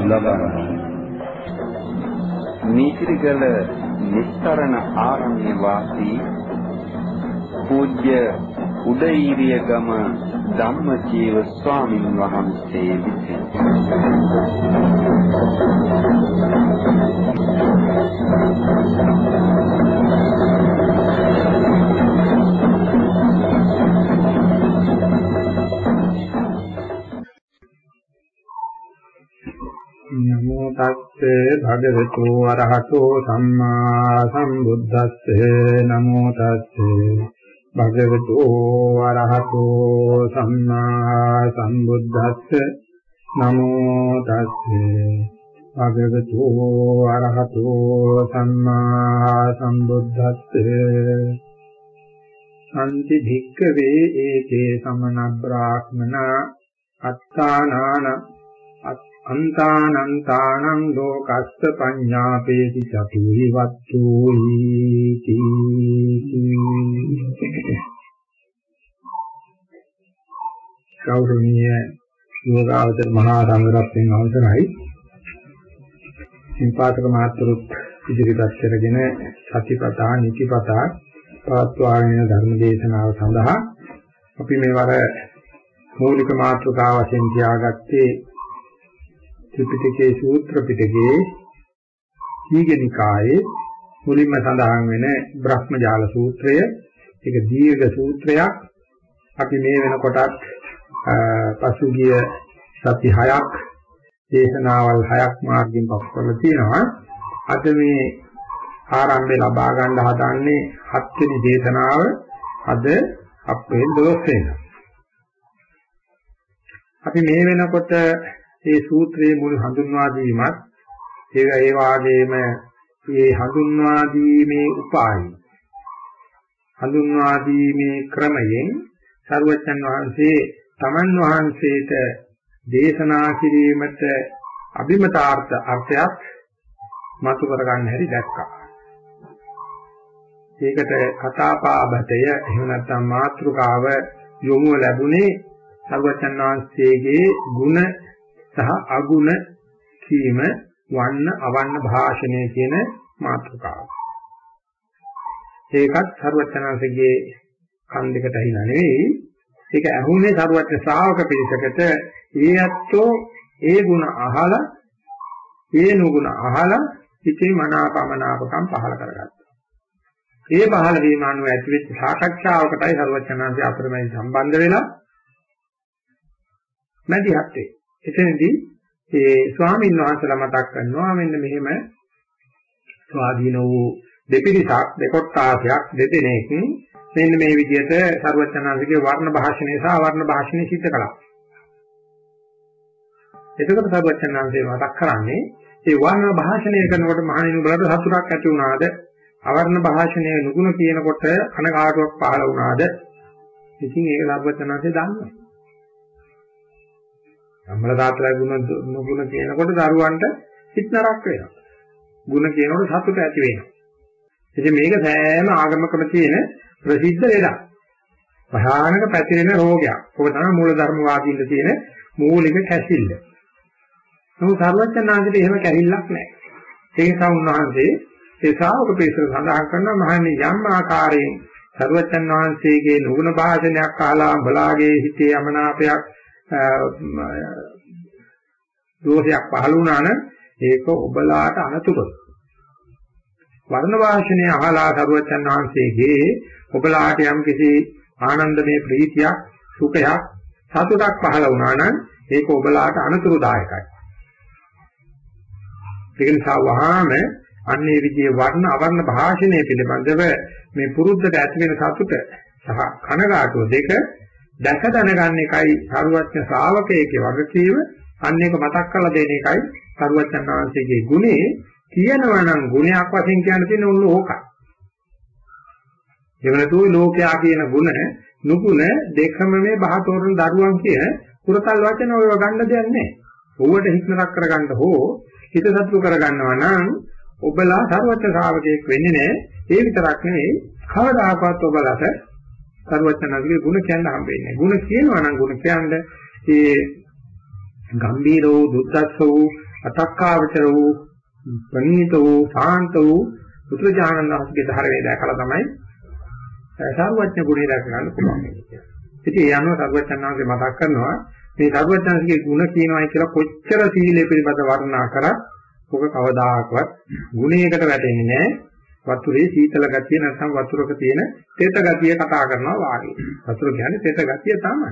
ධර්ම දේශනාව පවත්වනු ලබන්නේ නීතිගල නිස්තරණ ආරණ්‍ය වාසී පූජ්‍ය උදේීරිය ගම ධම්මජීව ස්වාමින් වහන්සේ විසින්. නමෝ භගවතු අරහතෝ සම්මා සම්බුද්දස්සේ නමෝ තස්සේ. භගවතු අරහතෝ සම්මා සම්බුද්දස්සේ නමෝ තස්සේ. භගවතු අරහතෝ සම්මා සම්බුද්දස්සේ. සම්ති භික්ඛවේ ඒකේ සමන බ්‍රාහ්මනා අත්තානාන අන්තානන්තානං ලෝකස්ස පඤ්ඤාපේති චතුහි වත්තුහි ගෞරවනීය යෝගාවචර මහා සංඝරත්නයන් අවසරයි සින්පාතක මාත්‍රුත් ඉදිරිපත් කරගෙන සතිපතා නිතිපතා පවත්වාගෙන ධර්ම දේශනාව සඳහා අපි මේවර මූලික මාතෘකාව වශයෙන් තියාගත්තේ ත්‍රිපිටකයේ සූත්‍ර පිටකයේ දීඝනිකායේ මුලින්ම සඳහන් වෙන බ්‍රහ්මජාල සූත්‍රය. ඒක දීර්ඝ සූත්‍රයක්. අපි මේ වෙනකොටත් පසුගිය සති 6ක් දේශනාවල් 6ක් මාර්ගයෙන් පස් කරලා තියෙනවා. අද මේ ආරම්භය ලබා ගන්න හදන්නේ හත්වෙනි දේශනාව. අද අප්‍රේල් 12 වෙනිදා. අපි මේ වෙනකොට මේ සූත්‍රයේ මුල් හඳුන්වා දීමත් ඒ ඒ වාගේම මේ හඳුන්වා දීමේ උපායයි හඳුන්වා දීමේ ක්‍රමයෙන් සර්වචන් වහන්සේ තමන් වහන්සේට දේශනා කිරීමට අභිමතාර්ථ අර්ථයක් මතු කරගන්න හැටි දැක්කා. ඒකට කතාපාබතය එහෙම නැත්නම් මාත්‍රිකාව යොමු ලැබුණේ සර්වචන් වහන්සේගේ ಗುಣ සහ අගුණ කීම වන්න අවන්න භාෂණය කියන මාතෘකාව. ඒකත් සරුවචනාංශගේ කන් දෙකට ඇහිලා නෙවෙයි ඒක ඇහුනේ සරුවචන ශ්‍රාවක පිරිසකට ඒ ඇත්තෝ ඒ ಗುಣ අහලා ඒ නුගුණ අහලා හිතේ මනාපමනාපකම් පහල කරගත්තා. ඒ පහල වීම අනුව ඇතිවෙච්ච සාකච්ඡාවකටයි සරුවචනාංශය අතරමැද සම්බන්ධ වෙලා මැදිහත් වෙන්නේ. එතනදී ඒ ස්වාමීන් වහන්සේලා මතක් කරනවා මෙන්න මෙහෙම ස්වාධීන වූ දෙපිරිසක් දෙකොට්ටාසයක් දෙදෙනෙක් මෙන්න මේ විදිහට ਸਰවඥාන්සේගේ වර්ණ භාෂණය සහ වර්ණ භාෂණය සිද්ධ කළා. එතකොට ਸਰවඥාන්සේ මතක් කරන්නේ ඒ වර්ණ භාෂණය කරනකොට මහණෙනි උඹලට සතුටක් ඇති වුණාද? අවර්ණ භාෂණය නුගුණ කියනකොට කනකාටුවක් පහළ වුණාද? ඉතින් ඒක ਸਰවඥාන්සේ දන්නවා. අම්මලා තාත්තලා ගුණ නුගුණ කියනකොට දරුවන්ට හිත නරක වෙනවා. ගුණ කියනකොට සතුට ඇති වෙනවා. ඉතින් මේක සෑම ආගමකම තියෙන ප්‍රසිද්ධ ලෙඩක්. භයානක පැතිරෙන රෝගයක්. ඔක තමයි මූලධර්මවාදීන්ට තියෙන මූලික කැසිල්ල. නමුත් සර්වඥාන්සේට එහෙම කැරිල්ලක් නැහැ. ඒ නිසා උන්වහන්සේ ඒ ශ්‍රාවක පිරිසට සඳහන් කරනවා මහන්නේ යම් ආකාරයෙන් සර්වඥාන් වහන්සේගේ නුගුණ භාෂණයක් අහලා බලාගේ හිතේ යමනාපයක් දෝෂයක් පහළ වුණා නම් ඒක ඔබලාට අනතුරුයි. වර්ණ වාශනය අහලා සරුවචන් වහන්සේගේ ඔබලාට යම් කිසි ආනන්දමය ප්‍රීතියක් සුඛයක් සතුටක් පහළ වුණා නම් ඒක ඔබලාට අනතුරුදායකයි. ඒක නිසා වහාම අන්නේ විදිහේ වර්ණ අවර්ණ භාෂණය පිළිබඳව මේ පුරුද්දට ඇති වෙන සතුට සහ කනගාටුව දෙක දැක දැනගන්න එකයි සරුවච්ච ශ්‍රාවකයේ වගකීම අන්න ඒක මතක් කරලා දෙන එකයි සරුවච්චන් වහන්සේගේ ගුණේ කියනවා නම් ගුණයක් වශයෙන් කියන්න තියෙන උන් ඕකයි. එවනතෝ ලෝකයා කියන ගුණ නුගුණ දෙකම මේ බහතෝරන දරුවන් කියන පුරතල් වචන ඔයව ගන්න දෙයක් නැහැ. ඕවට හිතනක් කරගන්න හෝ හිත සතුටු කරගන්නවා නම් ඔබලා සර්වඥ ශ්‍රාවකයෙක් වෙන්නේ නැහැ. ඒ විතරක් නෙවෙයි කවදාකවත් ඔබලට සර්වඥාගේ ගුණ කියන්න හම්බෙන්නේ නැහැ. ගුණ කියනවා නම් ගුණ කියන්නේ ඒ ගම්බීර වූ දුද්දස්ස වූ අතක්කාවචර වූ ප්‍රණීත වූ සාන්ත වූ පුත්‍රජානන් වහන්සේගේ ධර්මයේ දැකලා තමයි සර්වඥ ගුණය දැක ගන්න පුළුවන් කියන්නේ. ඉතින් ඒ අනුව සර්වඥාන්සේ මතක් කරනවා මේ සර්වඥාන්සේගේ ගුණ කියනවායි කියලා කොච්චර සීලය පිළිබඳ වර්ණනා කරත් ඔක කවදාකවත් ගුණයකට වැටෙන්නේ නැහැ. වතුරේ සීතල ගතිය නැත්නම් වතුරක තියෙන තෙත ගතිය කතා කරනවා වාගේ. වතුර කියන්නේ තෙත ගතිය තමයි.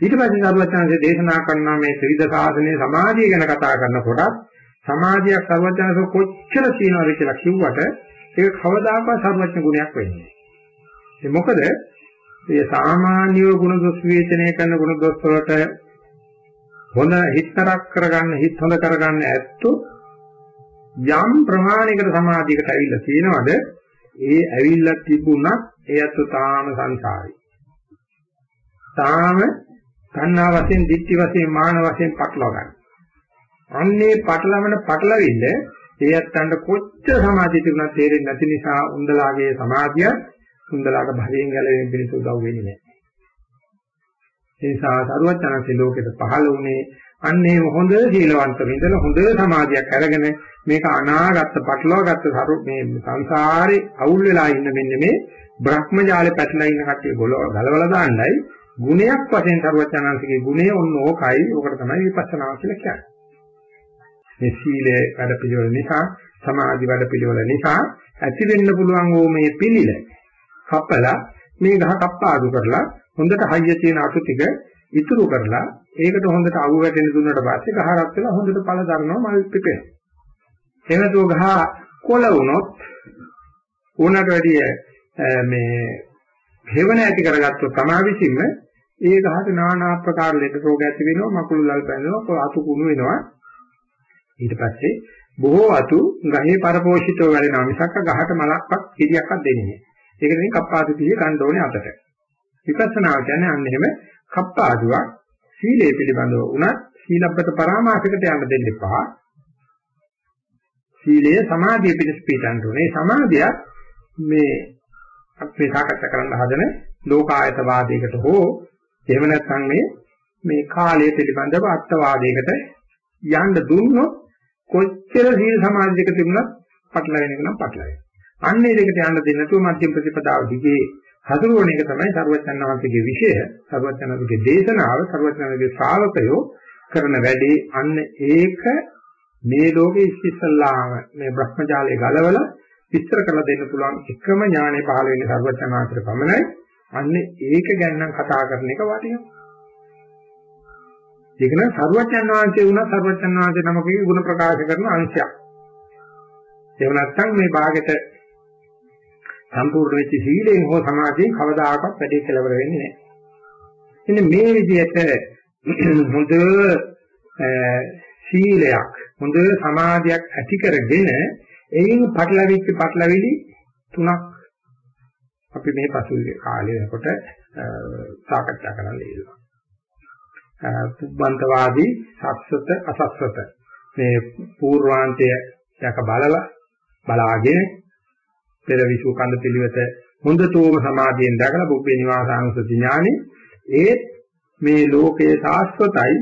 ඊට පස්සේ සර්වඥාන්සේ දේශනා කරනවා මේ ත්‍රිවිධ සාසනයේ සමාධිය ගැන කතා කරනකොට සමාධියක් සර්වඥාන්සේ කොච්චර තියෙනවද කියලා කිව්වට ඒක කවදාකවත් සර්වඥ ගුණයක් වෙන්නේ නැහැ. ඒ මොකද මේ සාමාන්‍ය ගුණ දොස් විවේචනය කරන ගුණ දොස් වලට හොඳ හිතරක් කරගන්න හිත හොඳ කරගන්න ඇත්තෝ යම් ප්‍රමාණයකට සමාධියකට ඇවිල්ලා තියෙනවද ඒ ඇවිල්ලා තිබුණත් එයත් තාම සංසාරේ. තාම තණ්හා වශයෙන්, ditthi වශයෙන්, මාන වශයෙන් පටලවා ගන්න. අන්නේ පටලවන පටලවිල්ල එයත් අන්න කොච්චර සමාධිය තිබුණත් තේරෙන්නේ නැති නිසා උන්දලාගේ සමාධිය උන්දලාට භවයෙන් ගැලවෙන්න පිණිස උදව් වෙන්නේ නැහැ. ඒ නිසා සරුවචනන්සේ ලෝකෙට පහළ වුණේ අන්නේ හොඳ සීලවන්ත විඳලා හොඳ සමාධියක් අරගෙන මේක අනාගත පටලවාගත්ත සරු මේ සංසාරේ අවුල් වෙලා ඉන්න මෙන්න මේ බ්‍රහ්මජාලේ පැටලලා ඉන්න කට්ටිය ගොලව ගලවලා දාන්නයි ගුණයක් වශයෙන් සරුවචනන්සේගේ ගුණය ඔන්න ඕකයි ඕකට තමයි විපස්සනා කියලා කියන්නේ. මේ සීලේ වැඩ පිළිවෙල නිසා සමාධි වැඩ පිළිවෙල නිසා ඇති වෙන්න පුළුවන් ඕ මේ පිළිල කපලා මේ ගහ කප්පාදු කරලා හොඳට හයිය තියෙන අතු ටික ඉතුරු කරලා ඒකට හොඳට අවු වැටෙන්න දුන්නාට පස්සේ ගහ රත් වෙලා හොඳට පළ දරනවා මල් පිපෙනවා. එහෙමතු ගහ කොළ වුණොත් උණට වැඩිය මේ හේවන ඇති කරගත්තොත් තමා විසින්ම ඒ ගහට নানা ආකාර ලෙඩ රෝග ඇති වෙනවා මකුළු ලල් පැනනවා අතු කුණු වෙනවා ඊට පස්සේ බොහෝ අතු ගහේ පරපෝෂිතව වැඩෙනවා මිසක් ගහට මලක්වත් කිරියක්වත් දෙන්නේ නැහැ. ඒක නිසා කප්පාදු පිළි ගන්න ඕනේ අතට. විපස්සනා කියන්නේ අන්න එහෙම කප්පාදුවක් සීලය පිළිබඳව උනත් සීලබ්බත පරාමාසයකට යන්න දෙන්න එපා. සීලය සමාධිය පිණිස පිටන්න ඕනේ. සමාධිය මේ අපි සාකච්ඡා කරන්න හදන ලෝකායත වාදයකට හෝ එහෙම නැත්නම් මේ මේ කාලය පිළිබඳව අත්වාදයකට යන්න දුන්නොත් කොච්චර සීල සමාධි දෙක තිබුණත් පටලවෙන එක නම් පටලවෙයි. අන්නේ දෙකට යන්න දෙන්නේ නැතුව මධ්‍යම ප්‍රතිපදාව දිගේ හසුරුවන එක තමයි සර්වඥාන්වහන්සේගේ විශේෂ සර්වඥාන්වහන්සේගේ දේශනාව සර්වඥාන්වහන්සේගේ ශ්‍රාවකයෝ කරන වැඩේ අන්න ඒක මේ ලෝකේ ඉස්සෙල්ලාම මේ භ්‍රමජාලයේ ගලවලා විස්තර කරලා දෙන්න පුළුවන් එකම ඥානෙ පහළ වෙන්නේ සර්වඥාන්වහන්සේට පමණයි. අන්න ඒක ගැන නම් කතා කරන එක වටිනවා. ඒක නම් සර්වඥාන්වහන්සේ වුණා සර්වඥාන්වහන්සේ නමකගේ ගුණ ප්‍රකාශ කරන අංශයක්. එහෙම නැත්නම් මේ භාගෙට සම්පූර්ණ වෙච්ච සීලයෙන් හෝ සමාධියෙන් කවදාකවත් වැඩි කෙලවර වෙන්නේ නැහැ. එන්න මේ විදිහට හොඳ සීලයක් හොඳ සමාධියක් ඇති කරගෙන එයින් පටලවිච්ච පටලවිලි තුනක් අපි මේ පසුගිය කාලේ වෙනකොට සාකච්ඡා කරන්න ඉන්නවා. පුබ්බන්තවාදී සත්සත අසත්සත මේ పూర్වාන්තය දැක බලලා බලාගෙන පෙර විසු කඳ පිළිවෙත හොඳටම සමාධියෙන් දැකලා බුබ්බේ නිවාසානුසති ඥානෙ ඒ මේ ලෝකයේ සාස්වතයි.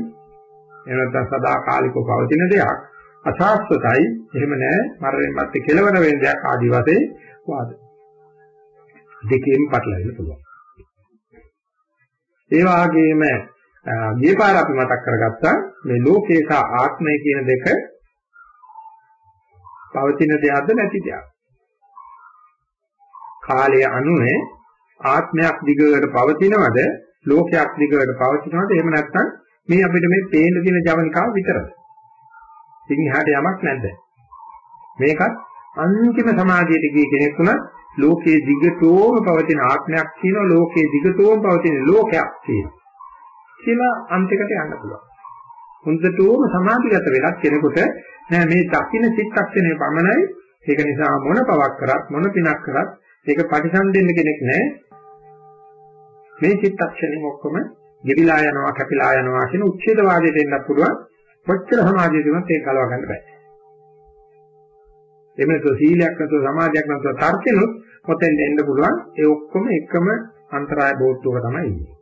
එනතන සදාකාලිකව පවතින දෙයක්. අසාස්වතයි. එහෙම නැහැ මරණයන් මැත්තේ කෙලවර වෙන දෙයක් ආදි වශයෙන් වාද. දෙකෙන් පටලවෙන්න පුළුවන්. ඒ වගේම ගිය පාර අපි මතක් කරගත්තා මේ ලෝකේ සහ ආත්මය කියන දෙක පවතින දෙයක්ද නැති දෙයක්ද කාලය අනුනේ ආත්මයක් දිගට පවතිනවද? ලෝකයක් දිගට පවතිනවද? එහෙම නැත්නම් මේ අපිට මේ පේන දින ජවනිකාව විතරද? ඉතින් එහාට යමක් නැද්ද? මේකත් අන්තිම සමාධියට ගිය කෙනෙක් උනත් ලෝකයේ දිගටම පවතින ආත්මයක් තියෙනවා ලෝකයේ දිගටම පවතින ලෝකයක් තියෙනවා කියලා අන්තිකට යන්න පුළුවන්. හොඳටම සමාධිගත වෙලක් කෙනෙකුට නෑ මේ දකින්න චිත්තක්ෂණය පමණයි. ඒක නිසා මොන පවක් කරත් මොන පිනක් කරත් ඒක පරිසම්දෙන්න කෙනෙක් නෑ. මේ චිත්තක්ෂණෙම ඔක්කොම ගෙවිලා යනවා කැපිලා යනවා කියන උච්ඡේදවාදයට එන්න පුළුවන්. කොච්චර සමාධිය දුනත් ඒක ගලව ගන්න බෑ. එමෙතන සීලයක් නැතුව සමාධියක් නැතුව තර්කෙනුත් පොතෙන් එන්න පුළුවන්. ඒ ඔක්කොම එකම අන්තරාය බෝට්ටුවක තමයි ඉන්නේ.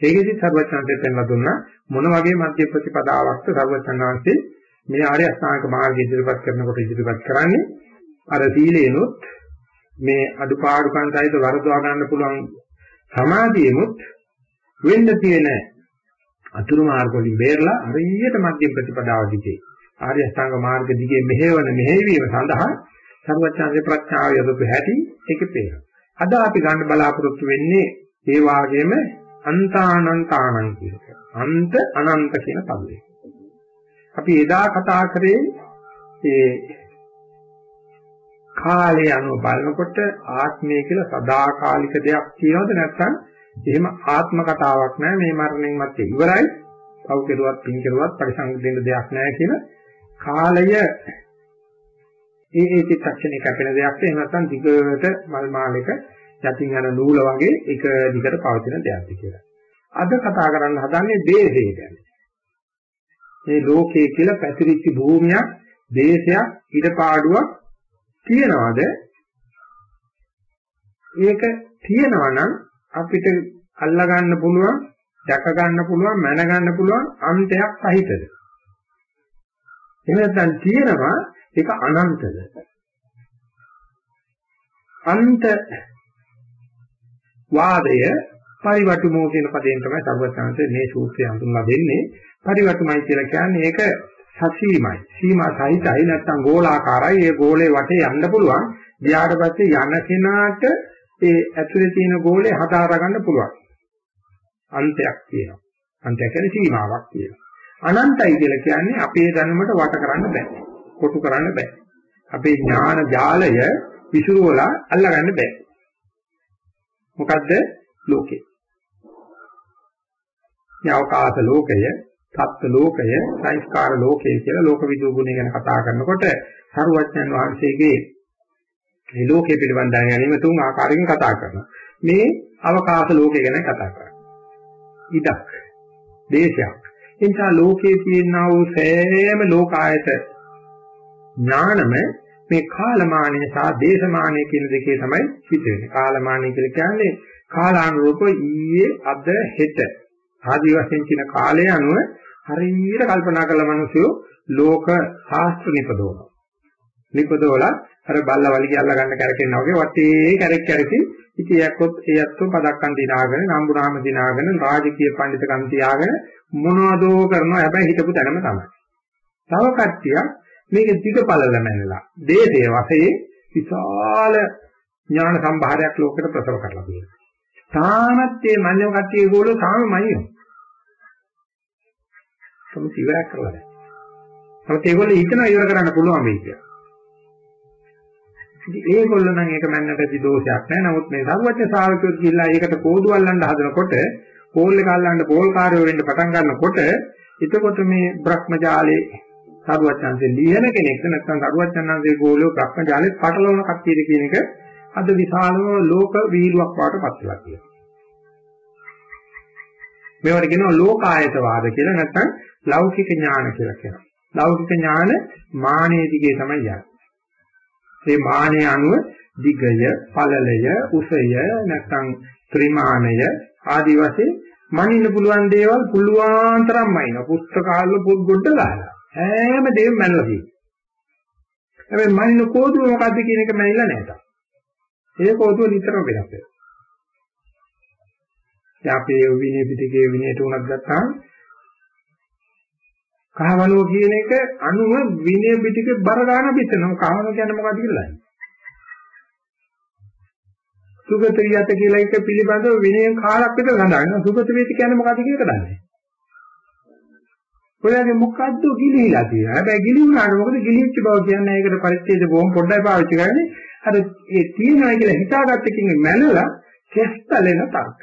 ඒකෙදි සර්වඥාන්තයෙන් පෙන්ලා දුන්නා මොන වගේ මධ්‍ය ප්‍රතිපදාවක්ද සර්වඥාන්තේ මේ ආර්ය අෂ්ටාංග මාර්ගය ඉදිරිපත් කරනකොට ඉදිරිපත් කරන්නේ අර සීලේනොත් මේ අදුපාඩුකම් සහිත වරදවා ගන්න පුළුවන් සමාධියෙමුත් වෙන්න තියෙන අතුරු මාර්ග වලින් බේරලා හරියට මධ්‍ය ප්‍රතිපදාව දිගේ ආර්ය අෂ්ටාංග මාර්ග දිගේ මෙහෙවන මෙහෙවීම සඳහා සර්වඥාගේ ප්‍රඥාව යොදපු හැටි ඒක පේනවා. අද අපි ගන්න බලාපොරොත්තු වෙන්නේ ඒ වාගේම අන්තානන්තානං කියන එක. අන්ත අනන්ත කියන පදේ. අපි එදා කතා කරේ ඒ කාලය අනුව බලනකොට ආත්මය කියලා සදාකාලික දෙයක් තියෙනවද නැත්නම් එහෙම ආත්ම කතාවක් නෑ මේ මරණයෙන් මත්තේ ඉවරයි. පව් කෙරුවත් පින් කෙරුවත් පරිසංග දෙයක් නෑ කියන කාලය ඒ ඒ චිත්තක්ෂණේ කැපෙන දෙයක් එහෙම නැත්නම් දිගට මල් මාලයක යටින් යන නූල වගේ එක දිගට පවතින දෙයක්ද කියලා. අද කතා කරන්න හදන්නේ දේශය ගැන. මේ ලෝකයේ කියලා පැතිරිච්ච භූමියක්, දේශයක්, ඉඩපාඩුවක් තියනවාද? ඒක තියනවා නම් අපිට අල්ලා ගන්න පුළුවන්, දැක ගන්න පුළුවන්, මැන ගන්න පුළුවන් අන්තයක් සහිතද? එහෙම නැත්නම් තියෙනවා ඒක අනන්තද? අන්ත වාදය පරිවටුමෝ කියන පදයෙන් තමයි සර්වඥාන්සේ මේ සූත්‍රය හඳුන්වා දෙන්නේ. පරිවටුමයි කියලා කියන්නේ ඒක සසීමයි. සීමා සහිතයි නැත්නම් ගෝලාකාරයි. ඒ ගෝලේ වටේ යන්න පුළුවන්. ගියාට පස්සේ යන කෙනාට ඒ ඇතුලේ තියෙන ගෝලේ හදාරා ගන්න පුළුවන්. අන්තයක් තියෙනවා. අන්තය කියන්නේ සීමාවක් තියෙනවා. අනන්තයි කියලා කියන්නේ අපේ දැනුමට වට කරන්න බෑ. කොටු කරන්න බෑ. අපේ ඥාන ජාලය විසිරුවලා අල්ලගන්න බෑ. මොකද්ද ලෝකේ? යවකාශ ලෝකය, සත්ත්ව ලෝකය, සංස්කාර ලෝකය කියලා ලෝක විදූ ගුණය ගැන කතා කරනකොට සරුවඥන් වහන්සේගේ මේ ලෝකයේ පිළිබඳ දැනගැනීම තුන් ආකාරයකින් කතා කරනවා. මේ අවකාශ ලෝකය ගැන කතා කරනවා. ඉඩක්, දේශයක්, එනිසා ලෝකයේ තියෙනා වූ සෑම ලෝකායත ඥානම මේ කාලමානය සහ දේශමානය කියන දෙකේ තමයි පිට වෙන්නේ. කාලමානය කියලා කියන්නේ කාලානුරූප ඊයේ අද හෙට ආදි වශයෙන් කියන කාලය අනුව හරියට කල්පනා කළ මිනිස්සු ලෝක ශාස්ත්‍ර නිපදවනවා. නිපදවලා අර බල්ල වලිගය අල්ල ගන්න කැරකෙනා වගේ වටේ කැරක් කැරකි ඉතින් යක්කොත් ඒ යක්කො පදක්කන් දිනාගෙන නම්බුනාම දිනාගෙන රාජකීය පඬිතුකම් තියාගෙන මොනවදෝ කරනවා හැබැයි හිතපු තැනම තමයි. තව කට්ටියක් මේක දිගපළල මැනලා දේශයේ වශයෙන් විශාල ඥාන සම්භාරයක් ලෝකෙට ප්‍රසව කරලා තියෙනවා. තාමත් මේ මඤ්ඤම කට්ටිය ඒගොල්ලෝ තාම මනියෝ. සමුත් ඉවරක් කරලා නැහැ. නමුත් ඒගොල්ලෝ හිතනවා ඉවර කරන්න පුළුවන් වෙයි කියලා. ඉතින් ඒගොල්ලෝ නම් ඒක මන්නටදී දෝෂයක් නැහැ. නමුත් මේ සර්වඥ ශ්‍රාවකයෝ කියලා ඒකට කෝඩු අල්ලන්න හදනකොට පෝල් එක අල්ලන්න පෝල් කාර්යය වෙන්න පටන් ගන්නකොට එතකොට මේ භ්‍රමජාලේ සරුවචන්සේ ලියන කෙනෙක් නැත්නම් සරුවචන්හන්සේ ගෝලිය භ්‍රමජාලේ පටලවන කට්ටියද කියන එක අද විශාලම ලෝක වීලුවක් වාටපත් වෙලා තියෙනවා. මේවට කියනවා ලෝකායතවාද කියලා නැත්නම් ලෞකික ඥාන කියලා කියනවා. ලෞකික ඥාන මානෙ දිගේ තමයි යන්නේ. මේ මානෙ අනුව දිගය, පළලය, උසය නැත්නම් ත්‍රිමාණය ආදි වශයෙන් මනින්න පුළුවන් දේවල් පුළුවන් තරම් මනින. පුස්තකාල පොත් ගොඩ දාලා. හැම දෙයක්ම මනලා තියෙනවා. හැබැයි මනින්න කෝදුව මොකද්ද කියන එක මැනිලා නැහැ. ඒ කෝදුව නිතරම වෙනස් වෙනවා. අපේ විනය පිටකයේ විනයට උනක් ගත්තාම කහවණුව කියන එක අනුව විනය පිටකේ බර ගන්න පිටනවා. කහවණුව කියන්නේ මොකද්ද කියලා. සුගත වියත කියලා එක පිළිබඳව විනයෙන් කාලක් විතර සඳහන්. සුගත වියත කියන්නේ මොකද්ද කියලා දන්නේ. ඔයාගේ මොකද්ද ගිලිහිලා තියෙනවා. හැබැයි ගිලි වුණාට මොකද ගිලිච්ච බව කියන්නේ ඒකට පරිච්ඡේද බොහොම පොඩ්ඩයි පාවිච්චි කරන්නේ. අර ඒ තියෙනවා කියලා හිතාගත්තකින් මැනලා කෙස්තලෙන තර්ක.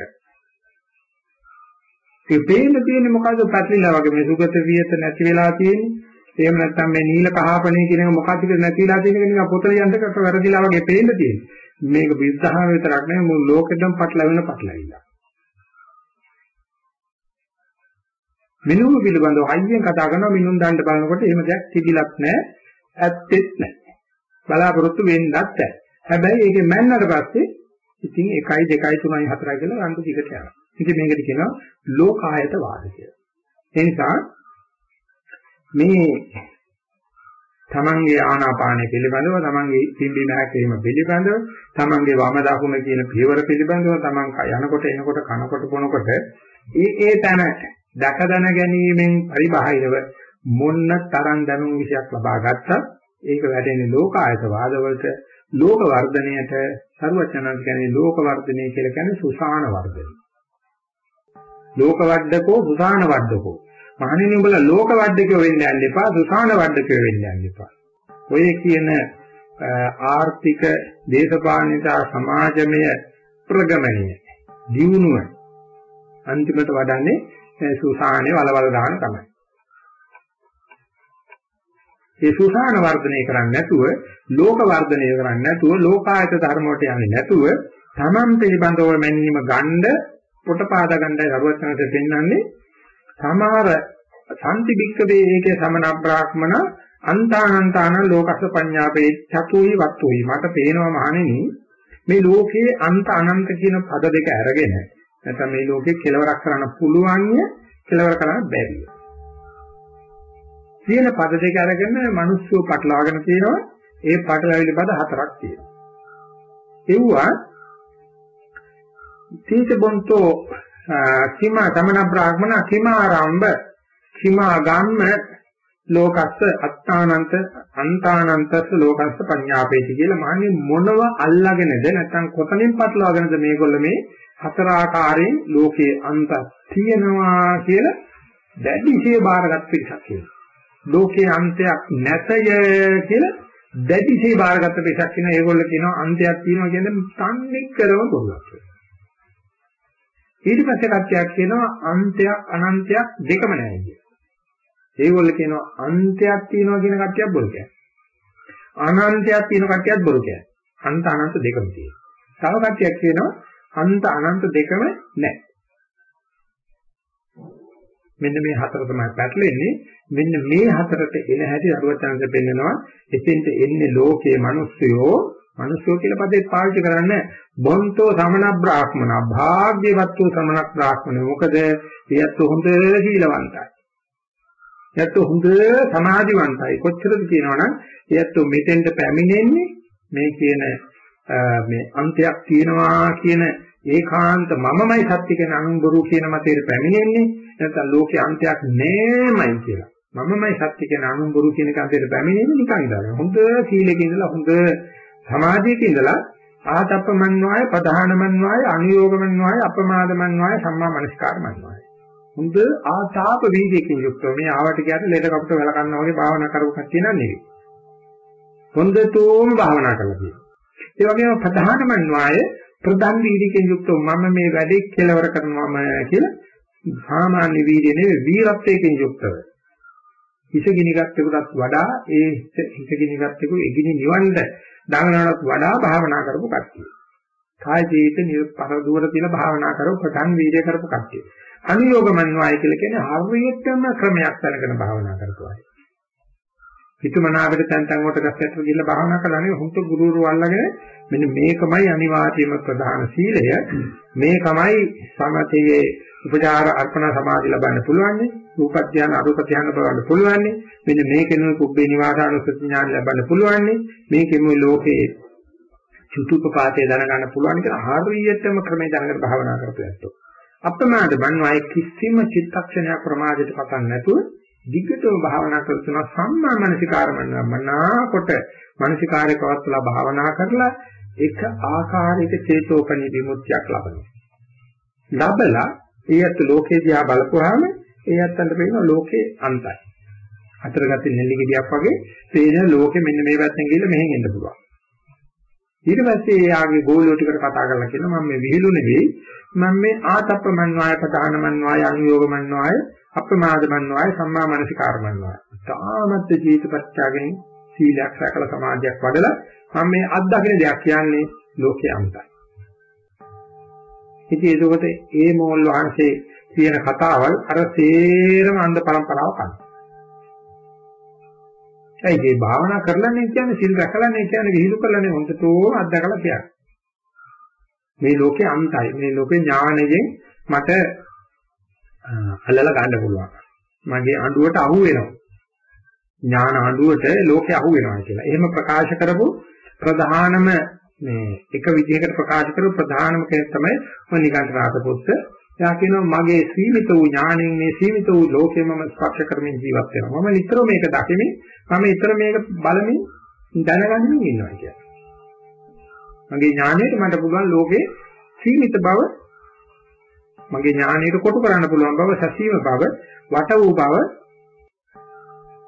ඒ පේන තියෙන්නේ මොකද්ද? පැටලිලා වගේ. මේ සුගත වියත නැති වෙලා තියෙන්නේ. එහෙම නැත්නම් මේ නීල කහපණේ කියන එක මොකක්ද කියලා නැතිලා තියෙන එක නිකන් පොතේ යන්නකට වැරදිලා වගේ පේන්න තියෙන්නේ. මේක බුද්ධහම විතරක් නෙවෙයි මුළු ලෝකෙටම පටලවෙන පටලවිලා. මිනුම පිළිබඳව හයියෙන් කතා කරනවා. මිනුම් දාන්න බලනකොට එහෙම දෙයක් තිබිලක් නැහැ. ඇත්තෙත් නැහැ. බලාපොරොත්තු වෙන්නත් නැහැ. හැබැයි ඒකේ මැන්නට පස්සේ ඉතින් 1 2 3 4 කියලා අන්ත දිගට යනවා. ඉතින් මේකට කියනවා ලෝකායත වාද කියලා. ඒ නිසා මේ තමන්ගේ ආනාපානය පිළිබඳව තමන්ගේ පිම්බි මහකීම පිළිබඳව තමන්ගේ වම දකුණ කියන පියවර පිළිබඳව තමන් යනකොට එනකොට කනකොට බොනකොට ඒ ඒ තැන දැක දැන ගැනීමෙන් පරිබාහිරව මොන්න තරම් දැනුම් විශයක් ලබා ගත්තත් ඒක වැටෙන්නේ ලෝකායත වාදවලට ලෝක වර්ධනයට සරුවචනන් කියන්නේ ලෝක වර්ධනය කියලා කියන්නේ සුසාන වර්ධනය. ලෝක වඩකෝ සුසාන වඩකෝ මහණෙනි උඹලා ලෝක වඩකෝ වෙන්න යන්න එපා සුසාන වඩකෝ වෙන්න යන්න එපා. ඔය කියන ආර්ථික දේශපාලනික සමාජමය ප්‍රගමණය දියුණුව අන්තිමට වඩන්නේ සුසානේ වලවල් දාන තමයි. ඒ සුසාන වර්ධනය කරන්නේ නැතුව ලෝක වර්ධනය කරන්නේ නැතුව ලෝකායත ධර්ම වලට යන්නේ නැතුව තමන් පිළිබඳව මැනීම ගන්න පොටපාද ගන්නයි දරුවචනට පෙන්වන්නේ සමහර සම්ති බික්කවේ ඒකේ සමන බ්‍රාහ්මණ අන්තානන්තාන ලෝකස්ස පඤ්ඤාපේ චතුයි වත්තුයි මට පේනවා මහණෙනි මේ ලෝකයේ අන්ත අනන්ත කියන පද දෙක අරගෙන නැත්නම් මේ ලෝකේ කෙලවරක් කරන්න පුළුවන්ය කෙලවර කරන්න බැරිය. කියන පද දෙක අරගෙන මිනිස්සු පටලවාගෙන තියෙනවා ඒ පටලවිලි පද හතරක් තියෙනවා. ඒවා තීත බොන්තෝ කිමා තමන බ්‍රාහ්මණ කිමාරම්භ කිමා ගම්ම ලෝකස්ස අත්තානන්ත අන්තානන්තස්ස ලෝකස්ස පඤ්ඤාපේති කියලා මාන්නේ මොනව අල්ලාගෙනද නැත්නම් කොතනින් පටලවාගෙනද මේගොල්ල මේ හතර ආකාරයෙන් ලෝකයේ අන්ත තියෙනවා කියලා දැඩිශේ බාරගත් පිටසක් කියනවා. ලෝකයේ අන්තයක් නැතය කියලා දැඩිශේ බාරගත් පිටසක් කියන ඒගොල්ල කියනවා අන්තයක් තියෙනවා කියන්නේ තන්නේ කරව බොරුවක් කියලා. ඊට පස්සේ කච්චයක් කියනවා අන්තයක් අනන්තයක් දෙකම නැහැ කියලා. ඒගොල්ලෝ කියනවා අන්තයක් තියෙනවා කියන කට්ටියක් බොරු කියන්නේ. අනන්තයක් තියෙන කට්ටියක් බොරු කියන්නේ. අන්ත අනන්ත දෙකම තියෙනවා. තව කට්ටියක් කියනවා අන්ත අනන්ත දෙකම නැහැ. මෙන්න මේ හතර තමයි පැටලෙන්නේ. මෙන්න මේ හතරට එන හැටි අරුවචනන්ද පෙන්නනවා. එතෙන්ට එන්නේ ලෝකයේ මිනිස්සුયો මිනිස්සුયો කියලා පදේ පාවිච්චි කරන්නේ බොන්තෝ සමන බ්‍රාහ්මණ භාග්‍යවත් වූ සමන බ්‍රාහ්මණ. මොකද එයත් හොඳ සීලවන්තයි. එයත් හොඳ සමාධිවන්තයි. කොච්චරද කියනවනම් එයත් මෙතෙන්ට පැමිණෙන්නේ මේ කියන මේ අන්තයක් තියෙනවා කියන ඒකාන්ත මමමයි සත්‍ය කියන අනුබරු කියන මතයට පැමිණෙන්නේ නැත්නම් ලෝකේ අන්තයක් නෑමයි කියලා. මමමයි සත්‍ය කියන අනුබරු කියන කන්දේට පැමිණෙන්නේ නිකන් ඉඳලා. හොඳ සීලයක ඉඳලා හොඳ සමාධියක ඉඳලා ආතප්පමන්වාය ප්‍රධානමන්වාය අනුയോഗමන්වාය අපමාදමන්වාය සම්මා මනස්කාරමන්වාය. හොඳ ආතාප වීර්යයෙන් යුක්තව මේ ආවට කියන්නේ ලෙඩ කපුට වෙල ගන්නවා වගේ භාවනා කරපු කට්ටිය නෑ නෙවෙයි. හොඳටම භාවනා කරලා තියෙනවා. ඒ වගේම ප්‍රධානමන්වාය ප්‍රධාන වීර්යයෙන් යුක්තව මම මේ වැඩේ කෙලවර කරනවාම කියලා සාමාන්‍ය වීර්ය නෙවෙයි වීරත්වයෙන් යුක්තව. හිස ගිනිගත්තෙකුටත් වඩා ඒ හිස ගිනිගත්තෙකු එගිනි නිවන්න දඟනනට වඩා භාවනා කරපු කට්ටිය. කාය ජීවිත නිරපරදුවර තියලා භාවනා කරපු ප්‍රධාන වීර්ය කරපු කට්ටිය. අනුയോഗමන්වාය කියලා කියන්නේ හරියටම ක්‍රමයක් දැනගෙන භාවනා කරපුවායි. හිතමනාවට තැන් තැන් වලට ගැස්සට ගිහිල්ලා භාවනා කරන්නේ හුඟ ගුරුවරු අල්ලගෙන මෙන්න මේකමයි අනිවාර්යම ප්‍රධාන සීලය. මේකමයි සමතයේ උපචාර අර්පණ සමාධි ලබන්න පුළුවන් රූප ධානය අරූප ධානය බලන්න පුළුවන් මෙන්න මේකෙනුයි කුබ්බේ නිවාසානුසති ඥාන ලබන්න පුළුවන් මේකෙමුයි ලෝකේ චුතුපපාතේ දැනගන්න පුළුවන් කියලා හරියටම ක්‍රමේ දැනගෙන භාවනා කරපුවා. අප්‍රමාද බන්වායි කිසිම චිත්තක්ෂණයක් ප්‍රමාදයට පතන් නැතුව දිගටම භාවනා කරන සම්මා මනසිකාරමන්න මනාකොට මනසිකාරය පවත්ලා භාවනා කරලා එක ආකාරයක චේතෝපනී විමුක්තියක් ලබනවා. ලබලා ඒත් ලෝකේ දිහා බලපුවාම ඒත් අන්ට පේනවා ලෝකේ අන්තයි. අතර ගත්තේ නෙල්ලි ගෙඩියක් වගේ පේන ලෝකෙ මෙන්න මේ පැත්තෙන් ගිහලා මෙහෙන් එන්න පුළුවන්. ඊට පස්සේ එයාගේ ගෝලියෝ ටිකට කතා කරලා කියනවා මම මේ විහිළු නෙවෙයි මම මේ ආතප්පමන්වාය ප්‍රධානමන්වාය අප්‍රමාද මන්වාය සම්මා මනසිකාර මන්වාය. තාමත් ජීවිතපත්‍යාගෙන සීලයක් රැකලා සමාධියක් වඩලා මම මේ අත්දකින්න දෙයක් කියන්නේ ලෝකයේ අන්තයි. ඉතින් ඒකකොට ඒ මෝල් වහන්සේ කියන කතාවල් අර සේරම අන්ධ પરම්පරාව කන. ඒ කියේ භාවනා කරලා නේ කියන්නේ සිල් රැකලා නේ කියන්නේ විහිළු කරලා නේ හොඳටම අත්දකලා කියන්නේ. මේ ලෝකේ අන්තයි. මේ ලෝකේ ඥාණයෙන් මට අල්ලලා ගන්න පුළුවන්. මගේ අඬුවට අහු වෙනවා. ඥාන අඬුවට ලෝකේ අහු වෙනවා කියලා. එහෙම ප්‍රකාශ කරපු ප්‍රධානම මේ එක විදිහකට ප්‍රකාශ කරපු ප්‍රධානම කෙනෙක් තමයි මොනිකාන්ත පුත්ත. එයා කියනවා මගේ සීමිත වූ ඥාණයෙන් මේ සීමිත වූ ලෝකෙම මම ස්පර්ශ කරමින් ජීවත් වෙනවා. මම නිතරම මේක දකිමින් මම නිතර මේක බලමින් දැනගන්නමින් ඉන්නවා කියලා. මගේ ඥාණයට මට පුළුවන් ලෝකේ සීමිත බව මගේ ඥාණයට කොටු කරන්න පුළුවන් බව සසීම බව වට වූ බව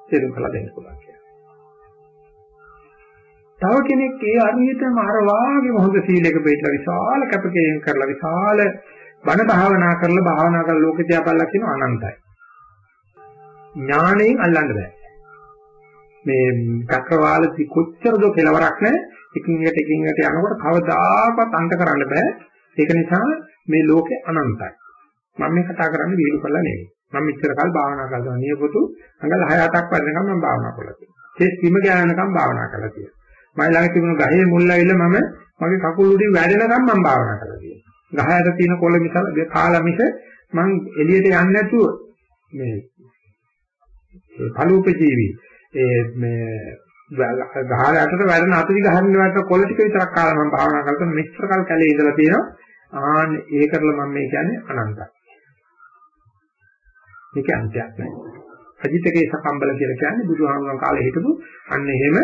තේරුම් කළ දෙන්න පුළුවන් කියලා. තව කෙනෙක් ඒ අරියටම අර වාගේම හොඳ සීලයක පිටලා විශාල කැපකිරීම කරලා විශාල බණ භාවනා කරලා භාවනා කරලා ලෝක දිහා බලලා කියන අනන්තයි. ඥාණයෙන් අල්ලන්න බෑ. මේ චක්‍රවාලති කොච්චරද කෙලවරක් නැහැ. එකින් එකට එකින් එකට යනකොට කවදාකවත් අන්ත කරන්න බෑ. ඒක නිසා මේ ලෝකේ අනන්තයි. මම මේ කතා කරන්නේ විහිළු කරලා නෙවෙයි. මම මෙච්චර කල් භාවනා කරලා නියපොතු අඟල 6 7ක් වදිනකම් මම භාවනා කරලා තියෙනවා. ඒ කිම ගෑනකම් භාවනා කරලා තියෙනවා. මම ළඟ තිබුණු ගහේ මුල් ඇවිල්ලා මම මගේ කකුල් උඩින් වැඩෙනකම් මම භාවනා කරලා තියෙනවා. ගහ යට තියෙන කොළ මිසල කාලා මිස මම එළියට යන්නේ නැතුව මේ පළූප ජීවි ඒ මේ ගහල යටට වැඩන අතදි ගහන්න වැට කොළ ටික විතරක් කාලා මම භාවනා කරලා මෙච්චර කල් කැලේ ඉඳලා තියෙනවා. ආන්න ඒ කරලා මම මේ කියන්නේ අනන්තයි. මේක අන්තයක් නෑ. අජිතකේ සකම්බල කියලා කියන්නේ බුදුහාමුදුරන් කාලේ හිටපු අන්න එහෙම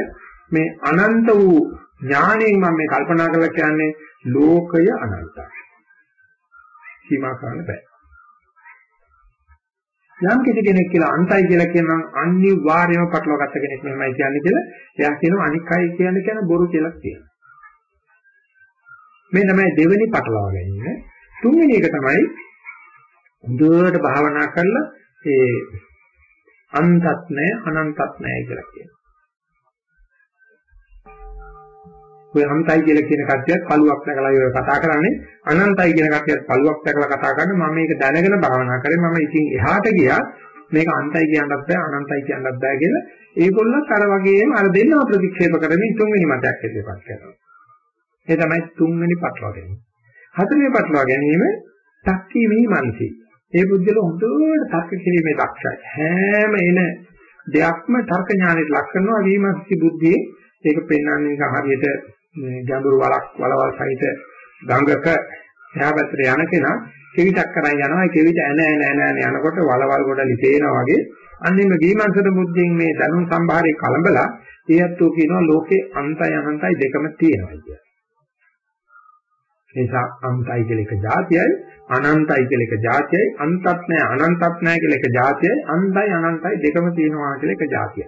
මේ අනන්ත වූ ඥාණයෙන් මම මේ කල්පනා කරලා කියන්නේ ලෝකය අනන්තයි. සීමා කරන්න බෑ. යම් කිසි කෙනෙක් කියලා අන්තයි කියලා කියනනම් අනිවාර්යයෙන්ම පටලවා ගත්ත කෙනෙක් මෙහෙමයි කියන්නේ කියලා එයා කියනවා අනික් අය කියන්නේ කියන බොරු කියලා කියනවා. මේ තමයි දෙවෙනි පටලවා ගැනීම. තුන්වෙනි එක තමයි හොඳට භාවනා කරලා ඒ අන්තත් නැහැ අනන්තත් නැහැ කියලා කියනවා. ඔය අන්තයි කියලා කියන කට්ටියත් පළුවක් දැකලා ඔය කතා කරන්නේ අනන්තයි කියන කට්ටියත් පළුවක් දැකලා කතා කරන්නේ මම මේක දැනගෙන භාවනා කරේ මම ඉතින් එහාට ගියා මේක අන්තයි කියන්නත් බෑ අනන්තයි කියන්නත් බෑ කියලා ඒගොල්ලොත් අර වගේම අර දෙන්නව ප්‍රතික්ෂේප කරමින් තුන්වෙනි මතයක් ඉදිරිපත් කරනවා. ඒ තමයි තුන්වෙනි පටලවා ගැනීම. හතරවෙනි පටලවා ගැනීම සක්කීමේ මනසයි. ඒ බුද්ධල හොඳට තර්ක කිරීමේ දක්ෂයි. හැම එන දෙයක්ම තර්ක ඥානෙට ලක් කරනවා විමර්ශි බුද්ධියේ ඒක පෙන්වන්නේ නිකන් හරියට ගැඹුරු වලක් වලවල් සහිත ගඟක එහා පැත්තට යන කෙනා කෙවිතක් කරන් යනවා ඒ කෙවිත ඇන ඇන ඇන ඇන යනකොට වලවල් ගොඩ ලිතේනවා වගේ අන්තිම විමර්ශන බුද්ධියෙන් මේ දැනුම් සම්භාරේ කලබලා ඒත් ඔය කියනවා ලෝකේ අන්තය අනන්තයි දෙකම තියෙනවා කියලා. නිසා අන්තයි කියලා එක જાතියයි අනන්තයි කියලා එක જાතියයි අන්තත් නැහැ අනන්තත් නැහැ කියලා එක જાතියයි අන්තයි අනන්තයි දෙකම තියෙනවා කියලා එක જાතියයි.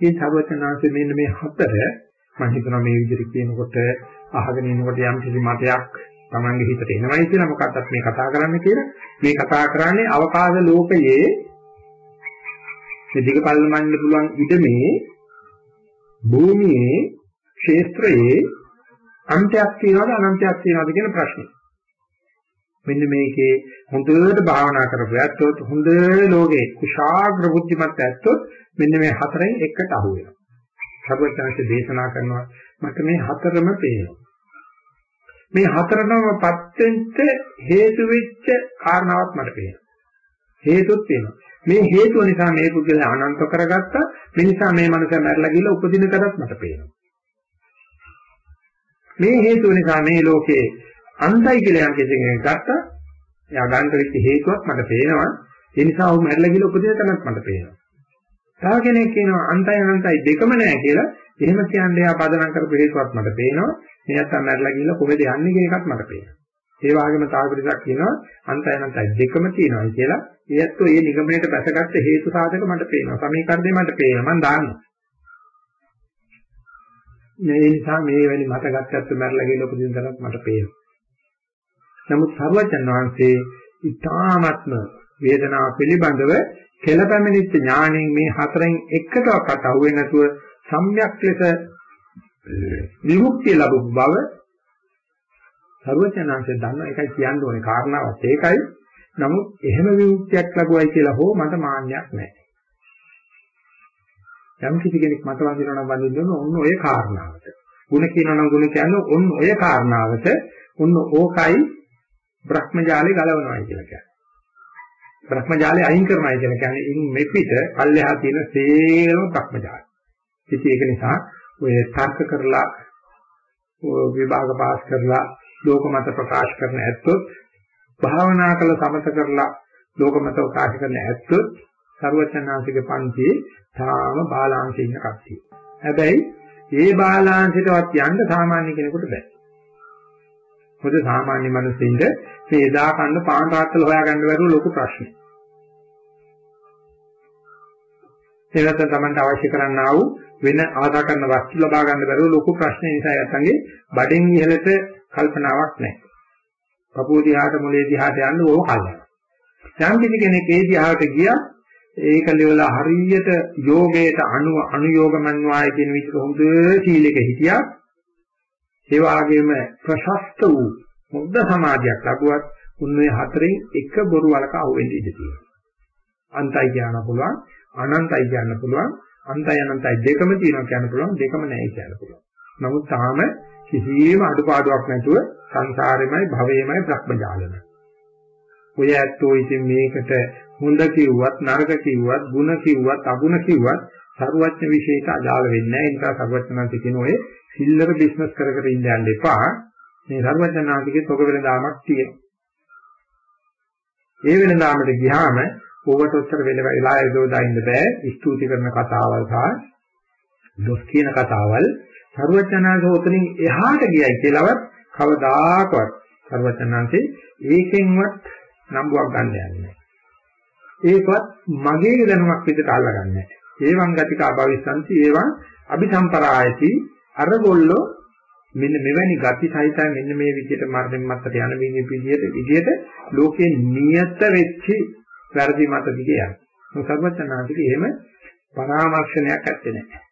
මේ සවචනාංශ මෙන්න මේ හතර මම හිතනවා මේ විදිහට කියනකොට අහගෙන ඉන්නකොට යම් කිසි මතයක් Tamange හිතට එනවයි කියලා මොකක්වත් මේ කතා කරන්න කියලා මේ කතා කරන්නේ අවකාශ ලෝකයේ මේ දිගපල්ලමන්න පුළුවන් ඉඩමේ භූමියේ ක්ෂේත්‍රයේ අන්තයක් තියනවද අනන්තයක් තියනවද කියන ප්‍රශ්නේ. මෙන්න මේකේ හොඳට භාවනා කරපු ඇත්තොත් හොඳ ලෝකේ කුශාග්‍ර බුද්ධිමත් ඇත්තොත් මෙන්න මේ හතරෙන් එකට අහු වෙනවා. සර්වඥාන්සේ දේශනා කරනවා මට මේ හතරම පේනවා. මේ හතරම පත්‍යෙන්ට හේතු වෙච්ච කාරණාවක් මට පේනවා. හේතුත් පේනවා. මේ හේතුව නිසා මේ පුද්ගලයා අනන්ත කරගත්තා. මේ නිසා මේ මනුස්සයා මැරලා ගිහලා උපදින කරත් මට පේනවා. මේ හේතුව නිසා මේ ලෝකේ අන්තයි කියලා යම් කෙනෙක් ගත්තා. එයා ගන්න වෙච්ච හේතුවක් මට පේනවා. ඒ නිසා ඔහු මැරලා ගිහලා උපදින තැනක් මට පේනවා. තව කෙනෙක් කියනවා අන්තයි අනන්තයි දෙකම නැහැ කියලා. එහෙම කියන්නේ එයා පදනම් කරපු හේතුවක් මට පේනවා. මේ නැත්තම් මැරලා ගිහලා කොහෙද යන්නේ කියන එකත් මට පේනවා. ඒ වගේම තව පිටසක් කියනවා අන්තය අනන්තයි දෙකම තියෙනවා කියලා. ඒත් ඔය නිගමනයට බැසගත්ත හේතු සාධක මට පේනවා. සමීකරණය මට පේනවා. මම දාන්නවා. මේ නිසා මේ වැනි මත ගත්තත් මැරලා ගිහලා උපදින තරක් මට පේනවා. නමුත් සර්වජන් වහන්සේ ඊ타ත්ම වේදනාව පිළිබඳව කෙලපැමිණිච්ච ඥාණයෙන් මේ හතරෙන් එකටවත් අහුවෙන්නේ නැතුව සම්‍යක් ලෙස විමුක්තිය ලැබු බව සර්වඥාන්සේ දන්නා එකයි කියන්න ඕනේ කාරණාවත් ඒකයි. නමුත් එහෙම විමුක්තියක් ලැබුවයි කියලා හෝ මට මාන්නයක් නැහැ. යම් කිසි කෙනෙක් මත වඳිනවා නම් වඳින්න ඕන ඔන්න ඔය කාරණාවට. ಗುಣ කියනවා නම් ගුණ කියන්නේ ඔන්න ඔය කාරණාවට උන්න ඕකයි භ්‍රමජාලේ ගලවනවා කියලා කියන්නේ. භ්‍රමජාලේ අයින් කරනවා කියලා කියන්නේ ඉන් මෙපිට පල්ලෙහා තියෙන සේරම භ්‍රමජාලය. ඉතින් ඒක නිසා ඔය තර්ක කරලා විභාග පාස් කරලා ලෝක මත ප්‍රකාශ කරන ඇත්තොත් භාවනා කළ සමත කරලා ලෝක මත ප්‍රකාශ කරන ඇත්තොත් ਸਰවචනාංශික පන්තියේ තාම බාලාංශේ ඉන්න කට්ටිය. හැබැයි ඒ බාලාංශයටවත් යන්න සාමාන්‍ය කෙනෙකුට බෑ. මොකද සාමාන්‍ය මිනිස්සුන්ට මේ එදා කන්න පාන් රාත්තල හොයාගන්න බැරුව ලොකු ප්‍රශ්නයක්. ඒ නැත්නම් Tamanට අවශ්‍ය කරන්නා වූ වෙන ආදා කරන වස්තු ලබා ගන්න බැරුව ලොකු ප්‍රශ්න නිසා යත්තන්ගේ බඩෙන් ඉහළට කල්පනාවක් නැහැ. පපුව දිහාට මොලේ දිහාට යන්න ඕක කල්පනා. යම් කිසි කෙනෙක් ඒ දිහාට ගියා ඒක ලෙවලා හරියට යෝගයට අනු අනුയോഗමන්වාය කියන විදිහට හොඳ සීලයක හිටියා ඒ වගේම ප්‍රශස්ත වූ මුද්ද සමාධියක් ලැබුවත් උන්වේ හතරෙන් එක බොරු වලක අහුවෙන්න ඉඩ තියෙනවා. අන්තයි කියන්න පුළුවන් අනන්තයි කියන්න පුළුවන් අන්තයි අනන්තයි දෙකම තියෙනවා කියන්න පුළුවන් දෙකම නැහැ කියන්න පුළුවන්. නමුත් තාම කිසියම් අඩුපාඩුවක් නැතුව සංසාරෙමයි භවයේමයි භ්‍රමජාලෙමයි. ඔය ඇත්තෝ ඉතින් මේකට හොඳ කිව්වත් නරක කිව්වත් ಗುಣ කිව්වත් අගුණ කිව්වත් සරුවච්ච විශේෂයට අදාළ වෙන්නේ නැහැ. ඒ නිසා සරුවච්චනාන්ති කියන ඔය සිල්ලර බිස්නස් කර කර ඉන්න යන්න එපා. මේ සරුවච්චනාන්තිගේ තොග වෙන දාමක් තියෙනවා. ඒ වෙන දාමට ගියාම ඕවට උත්තර වෙල වෙලා යදෝදා ඉන්න බෑ. ස්තුති කරන කතාවල් සහ දොස් කියන කතාවල් සරුවච්චනාංශ උතනින් එහාට ගියයි කියලාවත් කවදාකවත් සරුවච්චනාංශේ ඒකෙන්වත් නම්බුවක් ගන්න යන්නේ නැහැ. ඒකවත් මගේ දැනුමක් විදිහට අල්ලගන්නේ නැහැ. ඒවං ගතිකා භවිස්සන්ති ඒවං අபிසම්පරායති අර ගොල්ලෝ මෙන්න මෙවැනි ගති සහිතයි මෙන්න මේ විදිහට මරණය මතට යන විදිහට විදිහට ලෝකේ නියත වෙච්චි වැරදි මත දිගේ යන. මොකක්වත්නාතික එහෙම පරාමර්ශනයක් ඇත්තේ නැහැ.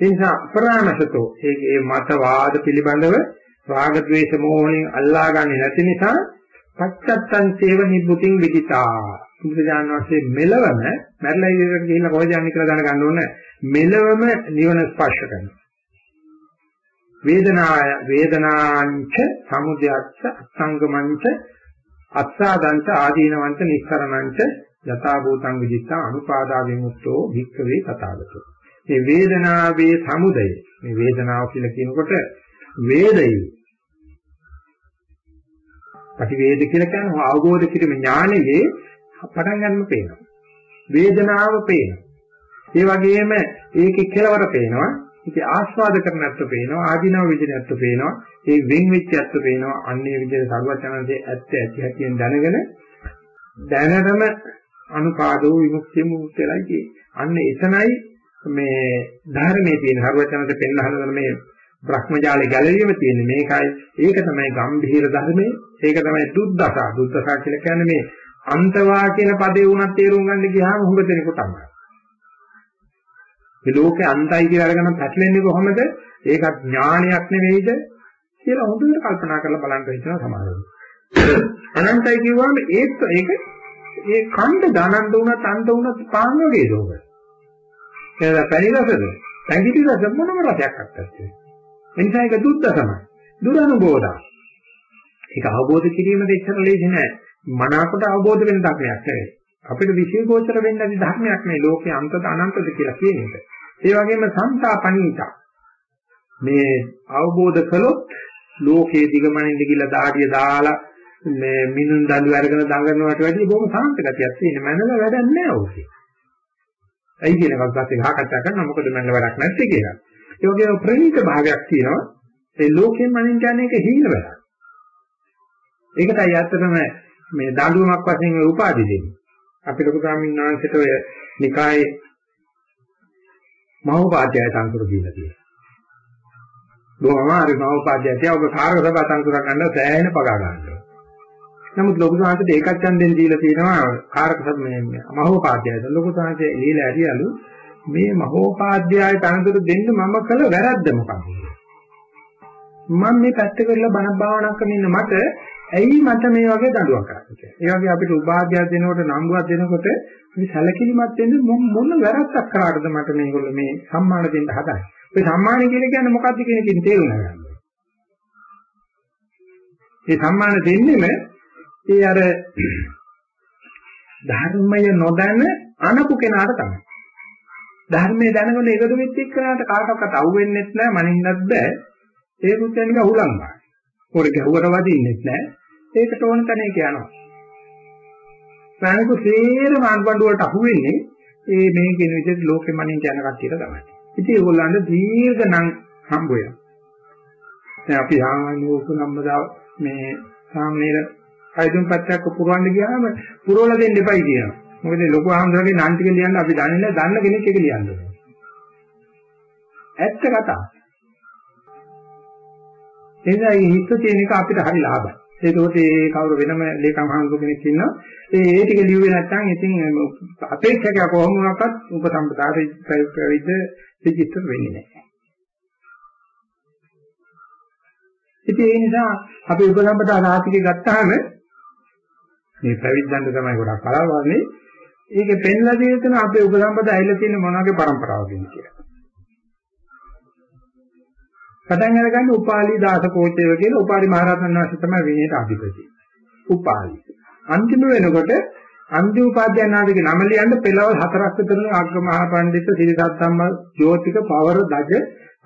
ඒ නිසා අපරාමසතෝ ඒ මතවාද පිළිබඳව රාග ద్వේෂ මෝහණින් අල්ලාගන්නේ නැති නිසා පච්චත්තං සේව නිබ්බුතින් විදිතා බුදුජාන විශ්ේ මෙලවම මැරලා ඉවරට ගිහිල්ලා කොහෙද යන්නේ කියලා දැනගන්න ඕනේ. මෙලවම නිවන ස්පර්ශ කරනවා. වේදනාය වේදනාංච සමුදයච්ච අසංගමංච අත්සාදංච ආදීනවංච නිස්සරණංච යථා භූතං විදිත්තා අනුපාදා විමුක්තෝ භික්ඛවේ තථාගතෝ. මේ වේදනාවේ සමුදය මේ වේදනාව කියලා කියනකොට වේදයි පටිවේද කියලා කියන්නේ අවබෝධ කිරීම ඥානයේ පටන් ගන්න පේනවා. වේදනාව පේනවා. ඒ වගේම ඒකේ කෙලවර පේනවා. ඒකේ ආස්වාද කරන ඇත්ත පේනවා. ආධිනව විදිහට ඇත්ත පේනවා. ඒ වෙන් වෙච්ච ඇත්ත පේනවා. අන්නේ විදිහට සර්වචනන්සේ ඇත්ත ඇති හැටියෙන් දැනගෙන දැනටම අනුපාදෝ විමුක්තිය මුක්තියයි කියේ. අන්න එතනයි මේ ධර්මයේ තියෙන සර්වචනන්සේ පෙන්වහන මේ භ්‍රමජාලේ ගැලවීම තියෙන්නේ මේකයි ඒක තමයි ගම්භීර ධර්මයේ ඒක තමයි දුද්දසා දුද්දසා කියලා කියන්නේ මේ අන්තවා කියන පදේ වුණත් තේරුම් ගන්න ගියාම හුඟ දෙනෙකුට අමාරුයි. මේ ලෝකේ අන්තයි කියලා අරගෙන පැටලෙන්නේ කොහොමද? ඒකත් ඥානයක් නෙවෙයිද? කියලා හොඳට කල්පනා කරලා බලන්න හිතන සමාධිය අනන්තයි කිව්වම ඒත් ඒක ඒ කණ්ඩ දානන්ද වුණත් අන්ත වුණත් පාන් වගේ දෝක ඒක පැණි රසද? පැංගිටි රස මොනම රසයක් අත්තත් එනිසා ඒක දුක්දසමයි. දුරනුබෝධා. ඒක අවබෝධ කිරීම දෙච්චර ලේසි නෑ. මනාකොට අවබෝධ වෙන ධර්මයක් නෙවෙයි. අපිට විශේෂෝචර වෙන්න ඇති ධර්මයක් නේ ලෝකේ අන්තද අනන්තද කියලා කියන එක. ඒ වගේම සංසාපණීත. මේ අවබෝධ කළොත් ලෝකයේ දිගමනින්ද කියලා දාඩිය දාලා මේ මිනුන් දඬු අරගෙන දඟනවට වැඩිය බොහොම සාන්ත ගතියක් තියෙන මනල වැඩක් නෑ ඕකේ. ඇයි කියන එකක් ගත්තේ හාකච්ඡා කරනවා මොකද මනල වැඩක් නැත්තේ කියලා. ඒ වගේම ප්‍රණීත භාවයක් තියෙනවා. ඒ ලෝකයෙන් මනින් කියන්නේ ඒක හිින්න වැඩක්. ඒකටයි ඇත්තටම මේ දඬුවමක් වශයෙන් උපාදි දෙන්නේ. අපි ලොකු ස්වාමීන් වහන්සේට ඔය නිකායේ මහෝපාද්‍යය තන්තුර දීලා තියෙනවා. බොහොමාරි මහෝපාද්‍යය ඔබ කාර්ය සභා තන්තුර ගන්න සෑහෙන පගා ගන්නවා. නමුත් ලොකු ස්වාමීන්ට ඒකත් ඡන්දෙන් දීලා තියෙනවා කාර්ක මේ මහෝපාද්‍යය. ලොකු ස්වාමීන් ඊළ ඇරියලු මේ මහෝපාද්‍යය තනතුරු දෙන්න මම කළ වැරද්ද මොකක්ද මම මේ පැත්ත කරලා බණ භාවනා කරන ඉන්න මට ඇයි මට මේ වගේ දඬුවම් කරන්නේ කියලා. ඒ වගේ අපිට උපාධ්‍යයක් දෙනකොට නම්බුවක් දෙනකොට අපි සැලකිලිමත් වෙන්න මොන වැරද්දක් කරාටද මට මේගොල්ලෝ මේ සම්මාන දෙන්න හදන්නේ. ඒ සම්මාන කියලා කියන්නේ මොකක්ද කියන එකෙන් තේරුම් ගන්න. ඒ සම්මාන දෙන්නෙම ඒ අර ධර්මය නොදැන අනපු කෙනාට තමයි. ධර්මයේ දැනගෙන එකතු වෙච්ච එක්කනට කාටවත් අහුවෙන්නේ නැහැ මනින්නත් බෑ. ඒ රුත්ය නික හුලංගා. පොර ගැහුවට වදින්නෙත් නැහැ. ඒකට ඕන තැනක යනවා. ප්‍රාණික සේරම අන්බණ්ඩු වලට අහුවෙන්නේ ඒ මේ කියන විදිහට ලෝකෙ මනින්න යන කට්ටියට තමයි. ඉතින් ඒගොල්ලන්ට දීර්ඝ නම් හම්බ වෙනවා. දැන් අපි සාමාන්‍ය උපනම්මදා මේ සාමනීර ආයතන පත්‍යක් පුරවන්න ගියාම පුරවලා දෙන්න එපයි කියනවා. මොකද ලොකු ආන්දරගේ නම් ටික ලියන්න අපි දන්නේ නැහැ දන්න කෙනෙක් එක ලියන්න ඕනේ. ඇත්ත කතාව. එනිසා මේ හිත තියෙන එක අපිට හරි ලාභයි. ඒකෝට ඒ කවුරු වෙනම ලේකම් හඳු කෙනෙක් ඉන්නවා. ඒ ඒ ටික ලියුවේ නැත්නම් ඉතින් අපේක්ෂක කොහොම වුණත් උපසම්පදාට ප්‍රවිද්ද රෙජිස්ටර් වෙන්නේ නැහැ. ඉතින් ඒ නිසා අපි උපසම්පදා රාතිකේ ගත්තාම මේ ප්‍රවිද්දන්ට තමයි ගොඩක් කලවන්නේ. ඒකේ පෙන්ලා දෙන අපේ උපසම්පදා ඇවිල්ලා තියෙන මොනවාගේ પરම්පරාවකින් කියලා. පටන් අරගන්න උපාලි දාස කෝචේව කියලා උපාලි මහරහතන් වහන්සේ තමයි විනයට අධිපති. උපාලි. අන්තිම වෙනකොට අන්තිම උපාධ්‍යයනාදිගේ නම ලියන්න පෙළවල් හතරක් විතර අග්ග මහ පඬිත් සිරිසත් ධම්ම ජෝතික පවර දජ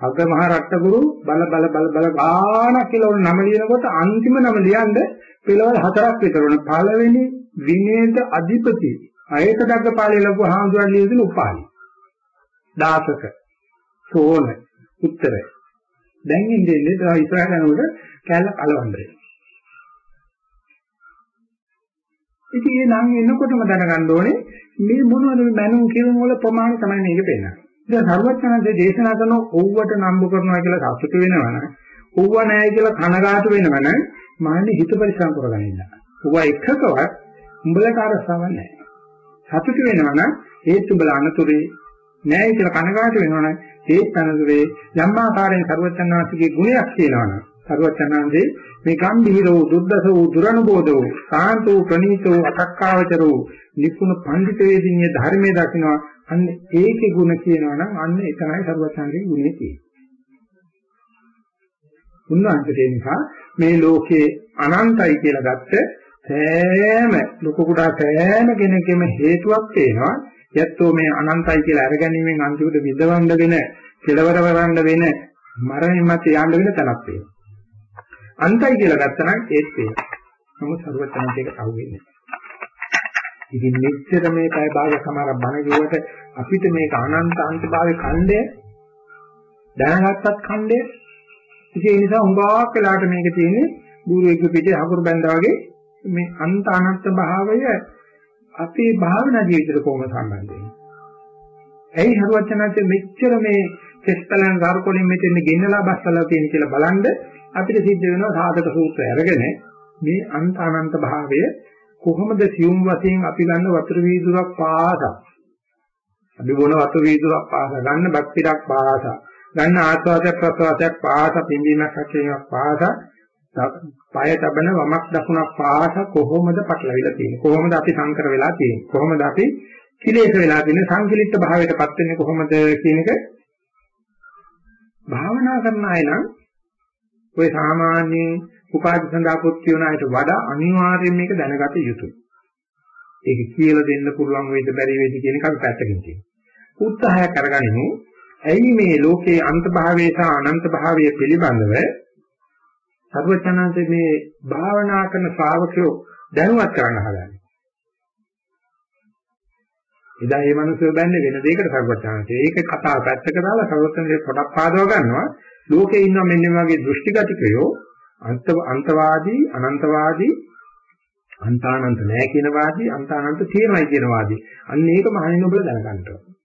අග්ග මහ රත්නගුරු බල බල බල බල ගානක් කියලා උන නම ලියනකොට අන්තිම නම ලියන්න පෙළවල් හතරක් විතර උන පළවෙනි විනේද අධිපති අයක දග්ගපාලේ ලැබු හාමුදුරන් ලියන උපාලි. දාසක සෝන උත්තරය දැන් ඉන්නේ තව ඉස්සරහ යනකොට කැල කලවන්නේ. ඉතින් ඒ නම් එනකොටම දැනගන්න ඕනේ මේ මොනවද මේ මනුන් කියන වල ප්‍රමාණය තමයි මේක පේන්නේ. ඉතින් සර්වඥාන්සේ දේශනා කරන ඕවට නම්බු කරනවා කියලා සතුට වෙනවනම් ඕව නැහැ කියලා කනගාටු වෙනවනම් මාන්නේ හිත පරිසම් කරගන්න. ඕව එකකවත් උඹලට අරසව නැහැ. සතුට වෙනවනම් ඒත් උඹලා අනතුරේ නැහැ කියලා කනගාටු වෙනවනම් ඒත් අනතුරේ යම් ආකාරයෙන් සර්වඥාන්සේගේ ගුණයක් කියනවනම් සර්වඥාන්සේ මේ ගම්භීරෝ දුද්දසෝ දුරනුබෝධෝ සාන්තෝ ප්‍රණීතෝ අතක්කාවචරෝ නිපුණ පඬිත වේදිනිය ධර්මයේ දකින්නවා අන්න ඒකේ ಗುಣ කියනවනම් අන්න එතනයි සර්වඥාන්ගේ ගුණේ තියෙන්නේ. උන්වහන්සේ නිසා මේ ලෝකේ අනන්තයි කියලා ගත්ත සෑම ලොකු කුඩා සෑම කෙනෙකුම හේතුවක් තේනවා යැත්තෝ මේ අනන්තයි කියලා අරගැනීමෙන් අන්තිමට විදවන්න වෙන කෙලවර වරන්න වෙන මරණින් මත යන්න වෙන තැනක් තියෙනවා. අන්තයි කියලා ගත්තනම් ඒත් වෙනවා. නමුත් සර්වඥාන්තයක අහුවෙන්නේ ඉතින් මෙච්චර මේ පැය භාග සමහර බණ කිව්වට අපිට මේක අනන්ත අන්තභාවයේ ඛණ්ඩය දැනගත්තත් ඛණ්ඩය ඉතින් ඒ නිසා හුඟක් වෙලාට මේක තියෙන්නේ ගුරුවෙක් පිටේ හකුරු බැඳා වගේ මේ අන්ත අනන්ත භාවය අපේ භාවනා ජීවිතේට කොහොමද සම්බන්ධ වෙන්නේ? ඇයි හරුවචනාංශ මෙච්චර මේ කෙස්පලන් ගාරකොලින් මෙතෙන් ගෙන්නලා බස්සලා තියෙන කියලා බලන්න අපිට සිද්ධ වෙනවා සාධක සූත්‍රය අරගෙන මේ අන්ත අනන්ත භාවය කොහොමද සියුම් වශයෙන් අපි ගන්න වතුර වීදුරක් පාසා. අපි බොන වතුර වීදුරක් පාසා? ගන්න බත් පිටක් පාසා. ගන්න ආස්වාදයක් ප්‍රසවාසයක් පාසා. පිම්බීමක් හැකීමක් පාසා. පය තබන වමක් දකුණක් පාස කොහොමද පටලවිලා තියෙන්නේ කොහොමද අපි සංකර වෙලා තියෙන්නේ කොහොමද අපි කිලේශ වෙලා තියෙන්නේ සංකලිට භාවයටපත් වෙන්නේ කොහොමද කියන එක භාවනා කරන අය නම් ඔය සාමාන්‍යයෙන් උපාධි සඳහා පොත් කියන අයට වඩා අනිවාර්යයෙන් මේක දැනගත යුතුයි. ඒක කියලා දෙන්න පුළුවන් වේද බැරි වේද කියන එක අපි පැත්තකින් තියෙනවා. උත්සාහය කරගනිමු. ඇයි මේ ලෝකේ අන්ත භාවයේ සහ අනන්ත භාවයේ පිළිබඳව සර්වචනන්සේ මේ භාවනා කරන ශ්‍රාවකයෝ දැනුවත් කරන්න හදන්නේ. එදා මේ මිනිස්සු බැන්නේ වෙන දෙයකට සර්වචනන්සේ. ඒක කතාව පැත්තක දාලා සර්වචනන්සේ පොඩක් පාදව ගන්නවා. ලෝකේ ඉන්න මෙන්න වගේ දෘෂ්ටිගතිකයෝ අන්ත අන්තවාදී අනන්තවාදී අන්තානන්ත නැහැ කියන වාදී අන්තානන්ත තියෙනවයි කියන වාදී. අන්න ඒක මහණෙනි ඔබලා දැනගන්න ඕනේ.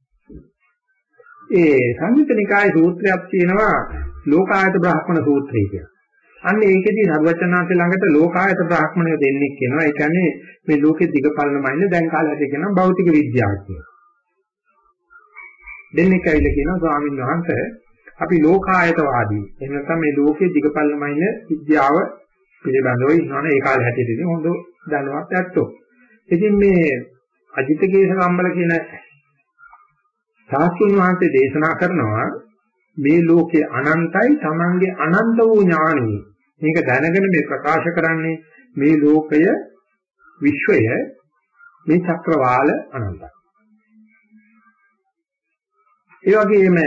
ඒ සංයුතනිකායේ සූත්‍රයක් තියෙනවා ලෝකායත බ්‍රාහ්මණ සූත්‍රය කියලා. අන්න ඒකෙදී සර්වචනාන්ත ළඟට ලෝකායත බ්‍රාහ්මණය දෙන්නෙක් කියනවා. ඒ කියන්නේ මේ ලෝකෙ දිගපල්න මයින්ද දැන් කාලයට කියනවා භෞතික විද්‍යාඥයෝ. දෙන්නෙක් ඇවිල්ලා කියනවා ස්වාමීන් වහන්සේ අපි ලෝකායතවාදී. එහෙම නැත්නම් මේ ලෝකෙ දිගපල්න මයින්ද විද්‍යාව පිළිබඳව ඉන්නවනේ ඒ කාලේ හැටියට හොඳ දැනුවත් ඇත්තෝ. ඉතින් මේ අජිතකේශ කම්බල කියන සාස්තුන් වහන්සේ දේශනා කරනවා මේ ලෝකේ අනන්තයි Tamange අනන්ත වූ ඥානෙයි මේක දැනගෙන මේ ප්‍රකාශ කරන්නේ මේ ලෝකය විශ්වය මේ චක්‍රවාල අනන්තයි. ඒ වගේම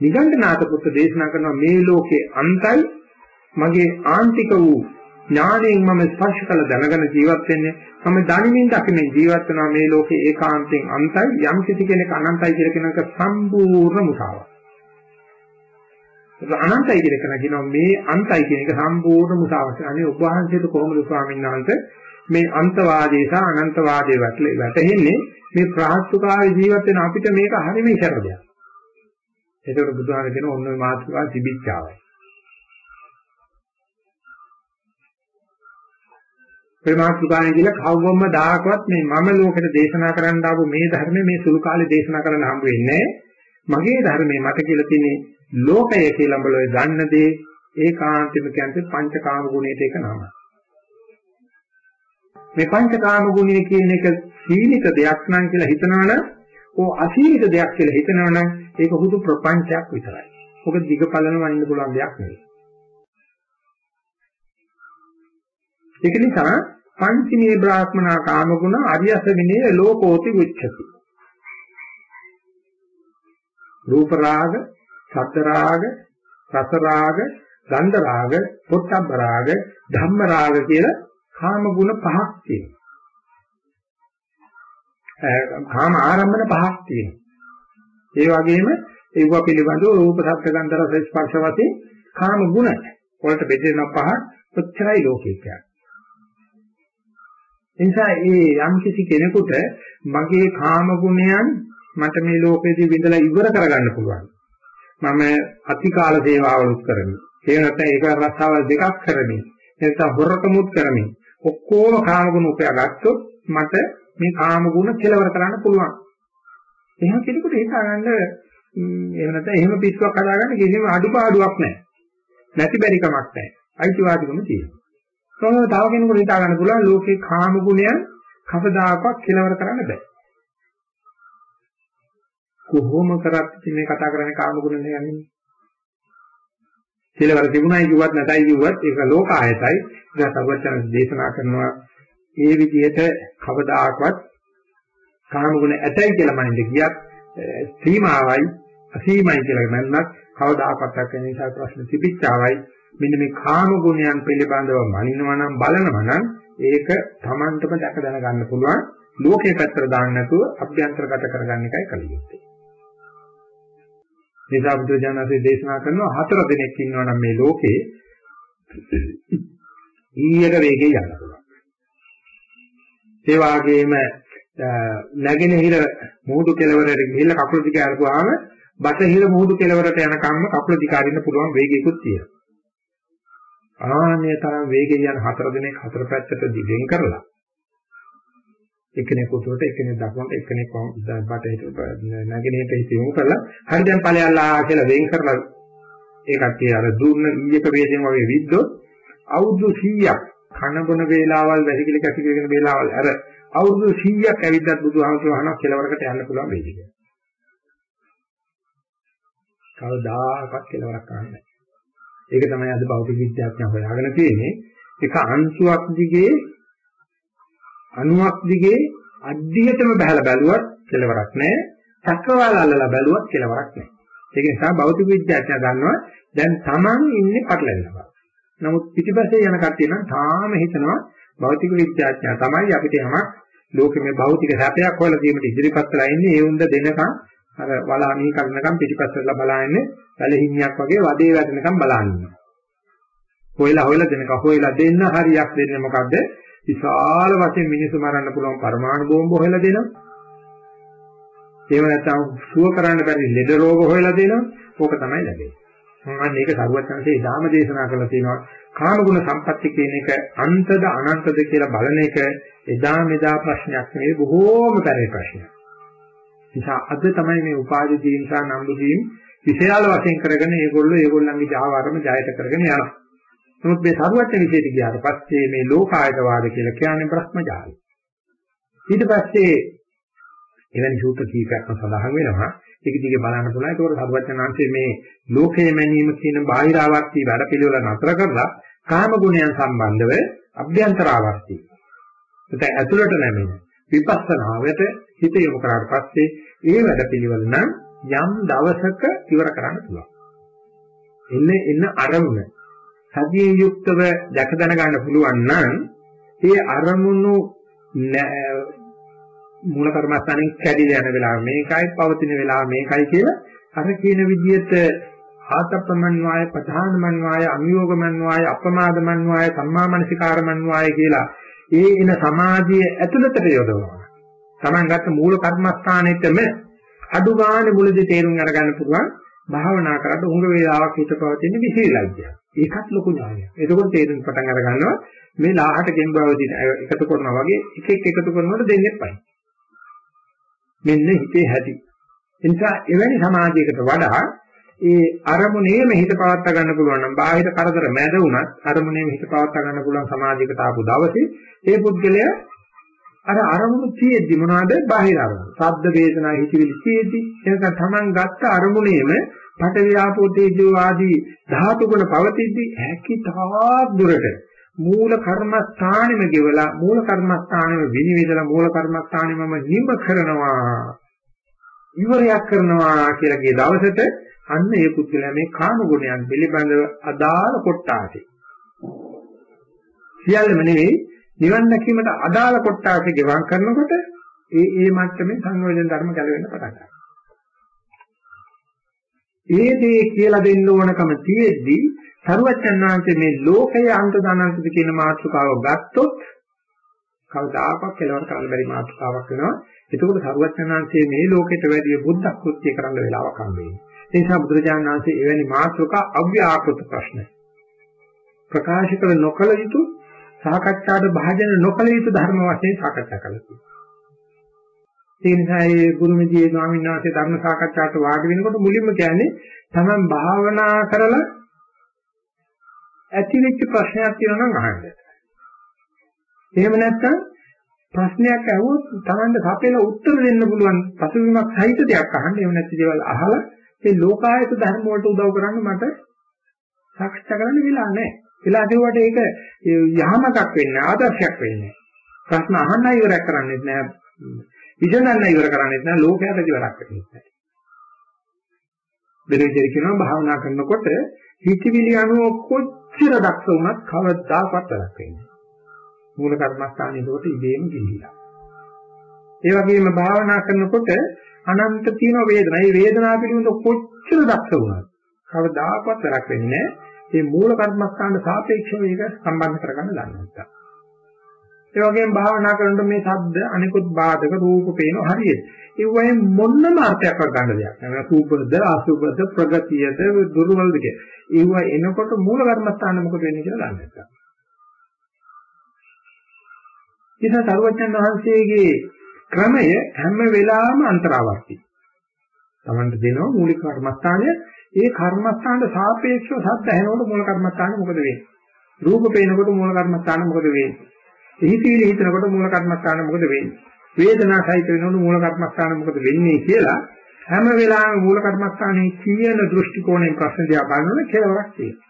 නිගණ්ඨනාථ පුත්‍ර දේශනා කරන මේ ලෝකේ අන්තයි මගේ ආන්තික වූ ඥාණයෙන් මම ස්පර්ශ කළ දැනගෙන ජීවත් වෙන්නේ මම දනිමින් දකිමින් ජීවත් වෙනවා මේ ලෝකේ ඒකාන්තයෙන් අන්තයි යම් කිසි කෙනෙක් අනන්තයි කියලා කියන එක සම්පූර්ණ මුසාවක්. ඒක අනන්තයි කියලා කියනවා මේ අන්තයි කියන එක සම්පූර්ණ මුසාවක්. අනේ ඔබ වහන්සේට කොහොමද ස්වාමීන් වහන්සේ මේ අන්තවාදී සහ අනන්තවාදී වැටෙන්නේ මේ ප්‍රාස්තුකාවේ ජීවත් වෙන අපිට මේක හරිම ඉෂර දෙයක්. ඒකට බුදුහාම කියන ඔන්න ඔය මාතෘකාව තිබිච්චාවයි. ප්‍රේමාසුකාණන් කියලා කවවම දායකවත් මේ මම ලෝකෙට දේශනා කරන්න ආපු මේ ධර්මයේ මේ සුළු කාලේ දේශනා කරන්න හම්බ වෙන්නේ මගේ ධර්මයේ මට කියලා තියෙන්නේ ලෝකය කියලා බලෝ ගන්න දේ ඒකාන්තෙම කියන්නේ පංචකාම ගුණයට එක නමයි. මේ පංචකාම ගුණය කියන එක සීමිත දෙයක් නම් කියලා හිතනවනම් ඕ අසීමිත දෙයක් කියලා හිතනවනම් ඒක හුදු ප්‍රපංචයක් විතරයි. ඔක දිගපලන වන්න පුළුවන් දෙයක් නෙවෙයි. ඒක නිසා පංචමේ බ්‍රාහ්මනා කාමගුණ අරියස විනේ ලෝකෝති උච්චති. රූප රාග, සද්ද රාග, රස රාග, ගන්ධ රාග, පොට්ටබ්බ රාග, ධම්ම රාග කියලා කාමගුණ පහක් තියෙනවා. කාම ආරම්භන පහක් තියෙනවා. ඒ වගේම ඒව පිළිබඳව රූප, ශබ්ද, ගන්ධ, රස, ස්පර්ශ වශයෙන් කාම ගුණ වලට බෙදෙන පහක් ඔච්චරයි ලෝකේ කියන්නේ. නිසා ඒ යම් කිසි කෙනෙකුට මගේ කාම ගුණයන් මට මේ ලෝකෙදී විඳලා ඉවර කරගන්න පුළුවන්. මම අතිකාල සේවාවලුත් කරමි. ඒ නැත්නම් ඒක රස්සාවල් දෙකක් කරමි. නැත්නම් හොරකමුත් කරමි. ඔක්කොම කාම ගුණ උපයාගත්තොත් මට මේ කාම ගුණ කෙලවර කරන්න පුළුවන්. එහෙම කෙනෙකුට හිතාගන්න එහෙම නැත්නම් එහෙම පිස්සුවක් හදාගන්න කිසිම අඩුපාඩුවක් නැහැ. නැති බැරි කමක් නැහැ. අයිතිවාදිකම තියෙනවා. කොහොමද තව කෙනෙකුට හිතා ගන්න පුළුවන් ලෝකේ කාම ගුණයන් කවදාකවත් කෙලවර කරන්න බෑ. කොහොම කරත් මේ කතා කරන්නේ කාම ගුණ නෙවෙයි. කෙලවර තිබුණයි කිව්වත් නැතයි කිව්වත් ඒක ලෝකායතයි. ඒක සර්වචන දේශනා කරනවා ඒ විදිහට කවදාකවත් කාම ගුණ ඇතයි කියලා මනින්ද කියත් සීමාවයි අසීමයි කියලා මන්නත් කවදාකවත් අක්ක නිසා ප්‍රශ්න තිබිච්චාවයි මෙන්න මේ කාම ගුණයන් පිළිබඳව මනිනවා නම් බලනවා නම් ඒක Tamanටම දැක දැන ගන්න පුළුවන් ලෝකේ පැත්තට දාන්න නැතුව අභ්‍යන්තරගත කරගන්න එකයි කලියුත්තේ. නිසා බුදුජානකසේ දේශනා කරනවා හතර දෙනෙක් ඉන්නවා නම් මේ ලෝකේ ඊයක වේගයෙන් යන්න පුළුවන්. ඒ වගේම නැගෙනහිර මුහුදු කෙළවරට ගිහිල්ලා කකුල දිග අරපුවාම බටහිර මුහුදු කෙළවරට යනකම්ම කකුල දිග අරින්න පුළුවන් වේගයකුත් තියෙනවා. ආන්නේ තරම් වේගයෙන් යන හතර දිනක් හතර පැත්තට දිගෙන් කරලා එක්කෙනෙක් උතුරට එක්කෙනෙක් දකුණට එක්කෙනෙක් බටහිර නැගෙනහිරට හිත යොමු කරලා හරි දැන් ඵලයල්ලා කියලා වෙන් කරලා ඒකත් ඒ අර දුන්න ඊයක වේදෙන් වගේ විද්දොත් අවුරුදු 100ක් කන බොන වේලාවල් වැසිකිලි කැසිකිලි වෙන වේලාවල් අර අවුරුදු 100ක් ඇවිද්දත් බුදුහාමුදුරුවෝ අහනවා කෙලවරකට යන්න පුළුවන් වේද කියලා. කවදාකවත් කෙලවරක් ගන්නෑ. ඒක තමයි අද භෞතික විද්‍යාඥයන් හොයාගෙන තියෙන්නේ. එක අංශුවක් දිගේ අණුවක් දිගේ අධ්‍යයතම බහලා බැලුවත් කෙලවරක් නැහැ. චක්‍රවාල අල්ලලා බැලුවත් කෙලවරක් නැහැ. ඒක නිසා භෞතික විද්‍යාඥයා දන්නවා දැන් Taman ඉන්නේ පටලැවෙනවා. නමුත් පිටිපස්සේ යන කට්ටිය නම් තාම හිතනවා භෞතික විද්‍යාඥයා තමයි අපිට යමක් ලෝකෙමේ භෞතික සැපයක් හොයලා දීමට ඉදිරිපත් කරලා ඉන්නේ ඒ උන්ද දෙනකන් අර වලාමී කරනකම් පිටිපස්සට බලන්නේ වැලහිණියක් වගේ වදේ වැටෙනකම් බලන්නේ. හොයලා හොයලා දෙනක හොයලා දෙන්න හරියක් දෙන්නේ මොකද්ද? විශාල වශයෙන් මිනිස්සු මරන්න පුළුවන් පරමාණු බෝම්බ හොයලා දෙනවා. එහෙම නැත්නම් සුව කරන්න බැරි ලෙඩ රෝග හොයලා දෙනවා. ඕක තමයි ලැබෙන්නේ. මම මේක සරුවත්යන්සේ ඉදාම දේශනා කරලා තියෙනවා. කාමගුණ සම්පatti කියන එක අන්තද අනන්තද කියලා බලන එක එදා මෙදා ප්‍රශ්නයක් නෙවෙයි බොහෝම පෙරේ ප්‍රශ්නයක්. නිසා අද තමයි මේ උපාධි දීම් සහ නම්බු දීම් විශාල වශයෙන් කරගෙන ඒගොල්ලෝ ඒගොල්ලන්ගේ ජාවාරම ජයත කරගෙන යනවා. නමුත් මේ සරුවත් විශේෂ ගියාට පස්සේ මේ ලෝකායතවාද කියලා කියන්නේ බ්‍රහ්මජාලය. ඊට පස්සේ එවැනි සූත්‍ර කීපයක්ම සඳහන් වෙනවා. ඒක දිගේ බලන්න පුළුවන්. ඒකෝර සරුවචනාංශයේ මේ ලෝකයේ මැනීම කියන බාහිරාවර්ති වැඩපිළිවෙල නතර කරලා කාම ගුණයන් සම්බන්ධව අභ්‍යන්තරාවර්ති. ඒත් ඇතුළට නැමෙන විපස්සනාවට හිත යොමු කරාට පස්සේ ඒ වැඩපිළිවෙල නම් යම් දවසක ඉවර කරන්න පුළුවන්. එන්නේ එන්න අරමුණ සතියේ යුක්තව දැක දැන ගන්න පුළුවන් නම් ඒ අරමුණු මූල කර්මස්ථානෙන් කැඩිලා යන වෙලාව මේකයි පවතින වෙලාව මේකයි කියලා අර කියන විදිහට ආතප්පමන්වාය ප්‍රධානමන්වාය අනුയോഗමන්වාය අපමාදමන්වාය සම්මාමනසිකාරමන්වාය කියලා ඒ එන සමාධිය ඇතුළතට යොදවනවා. Taman ගත්ත මූල කර්මස්ථානෙටම අඩු ගන්න මුලදී තේරුම් අරගන්න පුළුවන් භාවනා කරද්දී උඟ වේලාවක් හිත පවතින විශේෂලයිය. ඒකත් ලොකු ඥානයක්. එතකොට තේරුම් පටන් අර ගන්නවා මේ 1000ට ගෙන්බවදී එකතු කරනවා වගේ එක එක එකතු කරනකොට දෙන්නේ පයි. මෙන්න හිතේ හැටි. එනිසා එවැනි සමාජයකට වඩා ඒ අරමුණේම හිත පවත්වා ගන්න පුළුවන් නම් බාහිර කරදර මැද වුණත් අරමුණේම හිත පවත්වා ගන්න පුළුවන් සමාජයකට ආපු දවසේ ඒ පුද්ගලයා අර අරමුණු තියෙද්දි මොනවද බාහිර අරමුණු. ශබ්ද වේදනා හිතවිලි තියෙද්දි එනක තමන් ගත්ත අරමුණේම පඨවි ආපෝ තේජෝ ආදී ධාතු ගුණ පවතිද්දි හැකි තාක් දුරට මූල කර්මස්ථානෙම ගෙවලා මූල කර්මස්ථානෙම විනිවිදලා මූල කර්මස්ථානෙමම නිම කරනවා ඉවරයක් කරනවා කියලා කිය දවසට අන්න ඒ පුද්ගලයා මේ කාම ගුණයන් පිළිබඳව අදාළ කොටාටි සියල්ලම නෙවෙයි නිවන් දැකීමට අදාළ කොටාටි ගෙවම් කරනකොට ඒ ඒ මට්ටමේ සංයෝජන ධර්ම ගැලවෙන්න පටන් ගන්නවා. ඒ දේ කියලා දෙන්න ඕනකම තියෙද්දි සරුවච්චන්නාංශයේ මේ ලෝකයේ අන්ත දනන්තද කියන මාතෘකාව ගත්තොත් කවදාකවත් කෙලවර කරන්න බැරි මාතෘකාවක් වෙනවා. එතකොට සරුවච්චන්නාංශයේ මේ ලෝකෙට වැඩි බුද්ධ කෘත්‍ය කරන්න වෙලාවක් හම්බ වෙනවා. ඒ නිසා බුදුරජාණන් වහන්සේ එවැනි මාතෘකා අව්‍යාකෘත ප්‍රශ්න ප්‍රකාශ කළ නොකල යුතු සාකච්ඡාට භාජන නොකල යුතු ධර්ම වශයෙන් සාකච්ඡා කළා තියෙනවා. ඒ නිසා ඒ ගුරුමෙදී ස්වාමීන් වහන්සේ ධර්ම සාකච්ඡාවට වාඩි වෙනකොට මුලින්ම කියන්නේ තමන් භාවනා කරලා ඇති වෙච්ච ප්‍රශ්නයක් තියෙනවා නම් අහන්න. එහෙම නැත්නම් ප්‍රශ්නයක් අහුවොත් Tamanට සපේල උත්තර දෙන්න පුළුවන් පසුබිමක් සහිත දෙයක් අහන්න. එහෙම නැති දේවල් අහලා මේ ලෝකායත ධර්ම වලට උදව් කරන්න මට සාකච්ඡා කරන්න වෙලා නැහැ. වෙලා දෙවට ඒක යහමකක් වෙන්නේ ආදර්ශයක් වෙන්නේ. ප්‍රශ්න අහන්න ඉවරයක් කරන්නේත් නැහැ. විසඳන්න ඉවර කරන්නේත් නැහැ. ලෝකයට ඉවරක් වෙන්නේ නැහැ. වෙන විදිහට කියනවා භාවනා කරනකොට හිතවිලි අනුව කොච්චර දක්ෂ වුණත් කවදාකවත් වැඩක් වෙන්නේ මූල කර්මස්ථානයේ කොට ඉබේම ගිහිලා. ඒ වගේම භාවනා කරනකොට අනන්ත තියෙන වේදනා. මේ වේදනාව පිළිබඳ කොච්චර දක්ෂ වුණත් කවදාකවත් වැඩක් වෙන්නේ නැහැ. මේ මූල කර්මස්ථාන සාපේක්ෂව ඒක සම්බන්ධ කරගන්න දන්නේ නැත්තම්. ඒ වගේම භාවනා කරනකොට මේ ශබ්ද අනිකුත් බාධක රූප පේන හරියට. ඒ වගේ මොන්නම අර්ථයක්වත් ගන්න දෙයක් නෑ. සූපද අසුපද ප්‍රගතියද දුර්වලද කිය. ඒව එනකොට මූල කර්මස්ථාන මොකද වෙන්නේ කියලා දන්නේ නැත්තම්. ඉතින් සරුවචන් වහන්සේගේ ක්‍රමය හැම වෙලාවෙම අන්තරාවර්ති. Tamanට දෙනවා මූලික කර්මස්ථානය. ඒ කර්මස්ථානට සාපේක්ෂව සද්ද ඇහෙනකොට මූල කර්මස්ථාන මොකද වෙන්නේ? රූප පේනකොට මූල කර්මස්ථාන මොකද වෙන්නේ? හිතවිලි හිතනකොට මූල කර්මස්ථාන මොකද වෙන්නේ? වේදනා සහිත වෙනකොට මූල කර්මස්ථාන මොකද වෙන්නේ කියලා හැම වෙලාවෙම මූල කර්මස්ථානයේ කියන දෘෂ්ටි කෝණයෙන් ප්‍රශ්න දිහා බලනකොට කෙලවරක් තියෙනවා.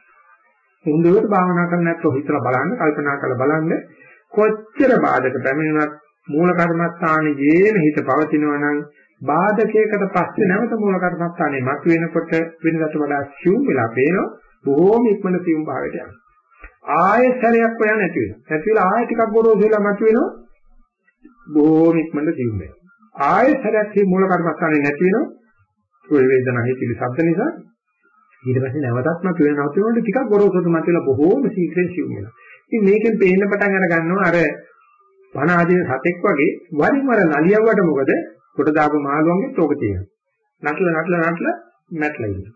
හොඳට භාවනා කරන්න නැත්නම් හිතලා බලන්න, කල්පනා කරලා බලන්න කොච්චර බාධක පැමිණුණත් මූල කර්මස්ථානයේම හිත පවතිනවා නම් බාධකයකට පස්සේ නැවත මූල කර්මස්ථානේ මත වෙනකොට වෙනකට වඩා සිවුම් වෙලා පේනවා බොහෝම ඉක්මන සිවුම් භාවයට යනවා. ආයෙසරයක් හොයන්න නැති වෙනවා. නැති වෙලා ආයෙ ටිකක් ගොරෝසු වෙලා මත වෙනවා. බොහෝම ඉක්මනට සිවුම් වෙනවා. ආයෙසරයක් මේ මූල කර්මස්ථානේ නැති වෙනවා. ඔය වේදනා හිතිලි ශබ්ද නිසා ඊට පස්සේ නැවතත් මත වෙනවා. නැවත වෙනකොට ටිකක් ගොරෝසුට මත වෙලා බොහෝම ශීඝ්‍රයෙන් සිවුම් වෙනවා. ඉතින් මේකෙන් පේන්න පටන් අර ගන්නවා අර වන ආදීන සතෙක් වගේ වරින් වර නලියවට මොකද කොට දාපු මාළුවන්ගෙත් ඕක තියෙනවා. නටලා නටලා නටලා මැట్లా ඉන්නවා.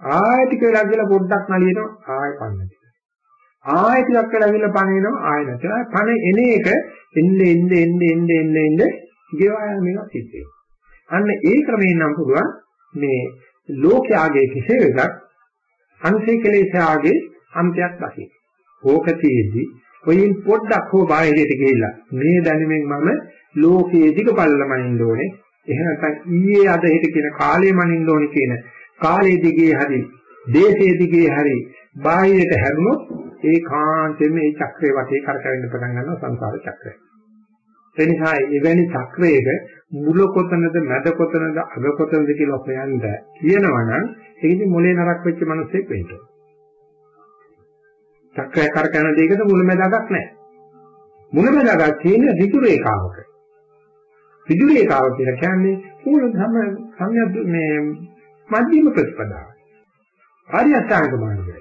ආයෙ ටික වෙලා ගිහලා පොඩ්ඩක් නලියනවා ආයෙ පන්නනවා. ආයෙ ටිකක් වෙලා ගිහලා පනිනවා ආයෙ නැතලා පන එන එක එන්නේ එන්නේ එන්නේ එන්නේ එන්නේ එන්නේ ගෙවා යන මේවා සිද්ධ වෙනවා. අන්න ඒ ක්‍රමයෙන් නම් පුළුවන් මේ ලෝකයාගේ කිසි වෙලක් අන්සේ කෙලෙසාගේ අන්තයක් දකින්න. ඕකතියෙදි ඔයින් පොඩ්ඩක් හෝ බාහිරයට ගිහිල්ලා මේ දැනුමෙන් මම ලෝකයේ දිග පල්ලමනින්න ඕනේ එහෙම නැත්නම් ඊයේ අද හෙට කියන කාලය මනින්න ඕනි කියන කාලයේ දිගේ හරි දේශයේ දිගේ හරි බාහිරට හැරුණොත් ඒ කාන්තෙම මේ චක්‍රේ වටේ කරකැවෙන්න පටන් ගන්නවා සංසාර චක්‍රය. ඒ නිසා එවැනි චක්‍රයක මුල කොතනද මැද කොතනද අග කොතනද කියලා හොයන්න කියනවනම් ඒකෙදි මොලේ නරක් වෙච්ච මිනිස්සෙක් වෙන්න ඕන. චක්‍රය කරකැවෙන දෙයකට මුල මැදක් නැහැ. මුල මැදක් තියෙන ඍතු රේඛාවක. ඍතු රේඛාව කියලා කියන්නේ මූල ධර්ම සම්යද්ද මේ මධ්‍යම ප්‍රතිපදාව. ආර්ය අෂ්ටාංග මාර්ගය.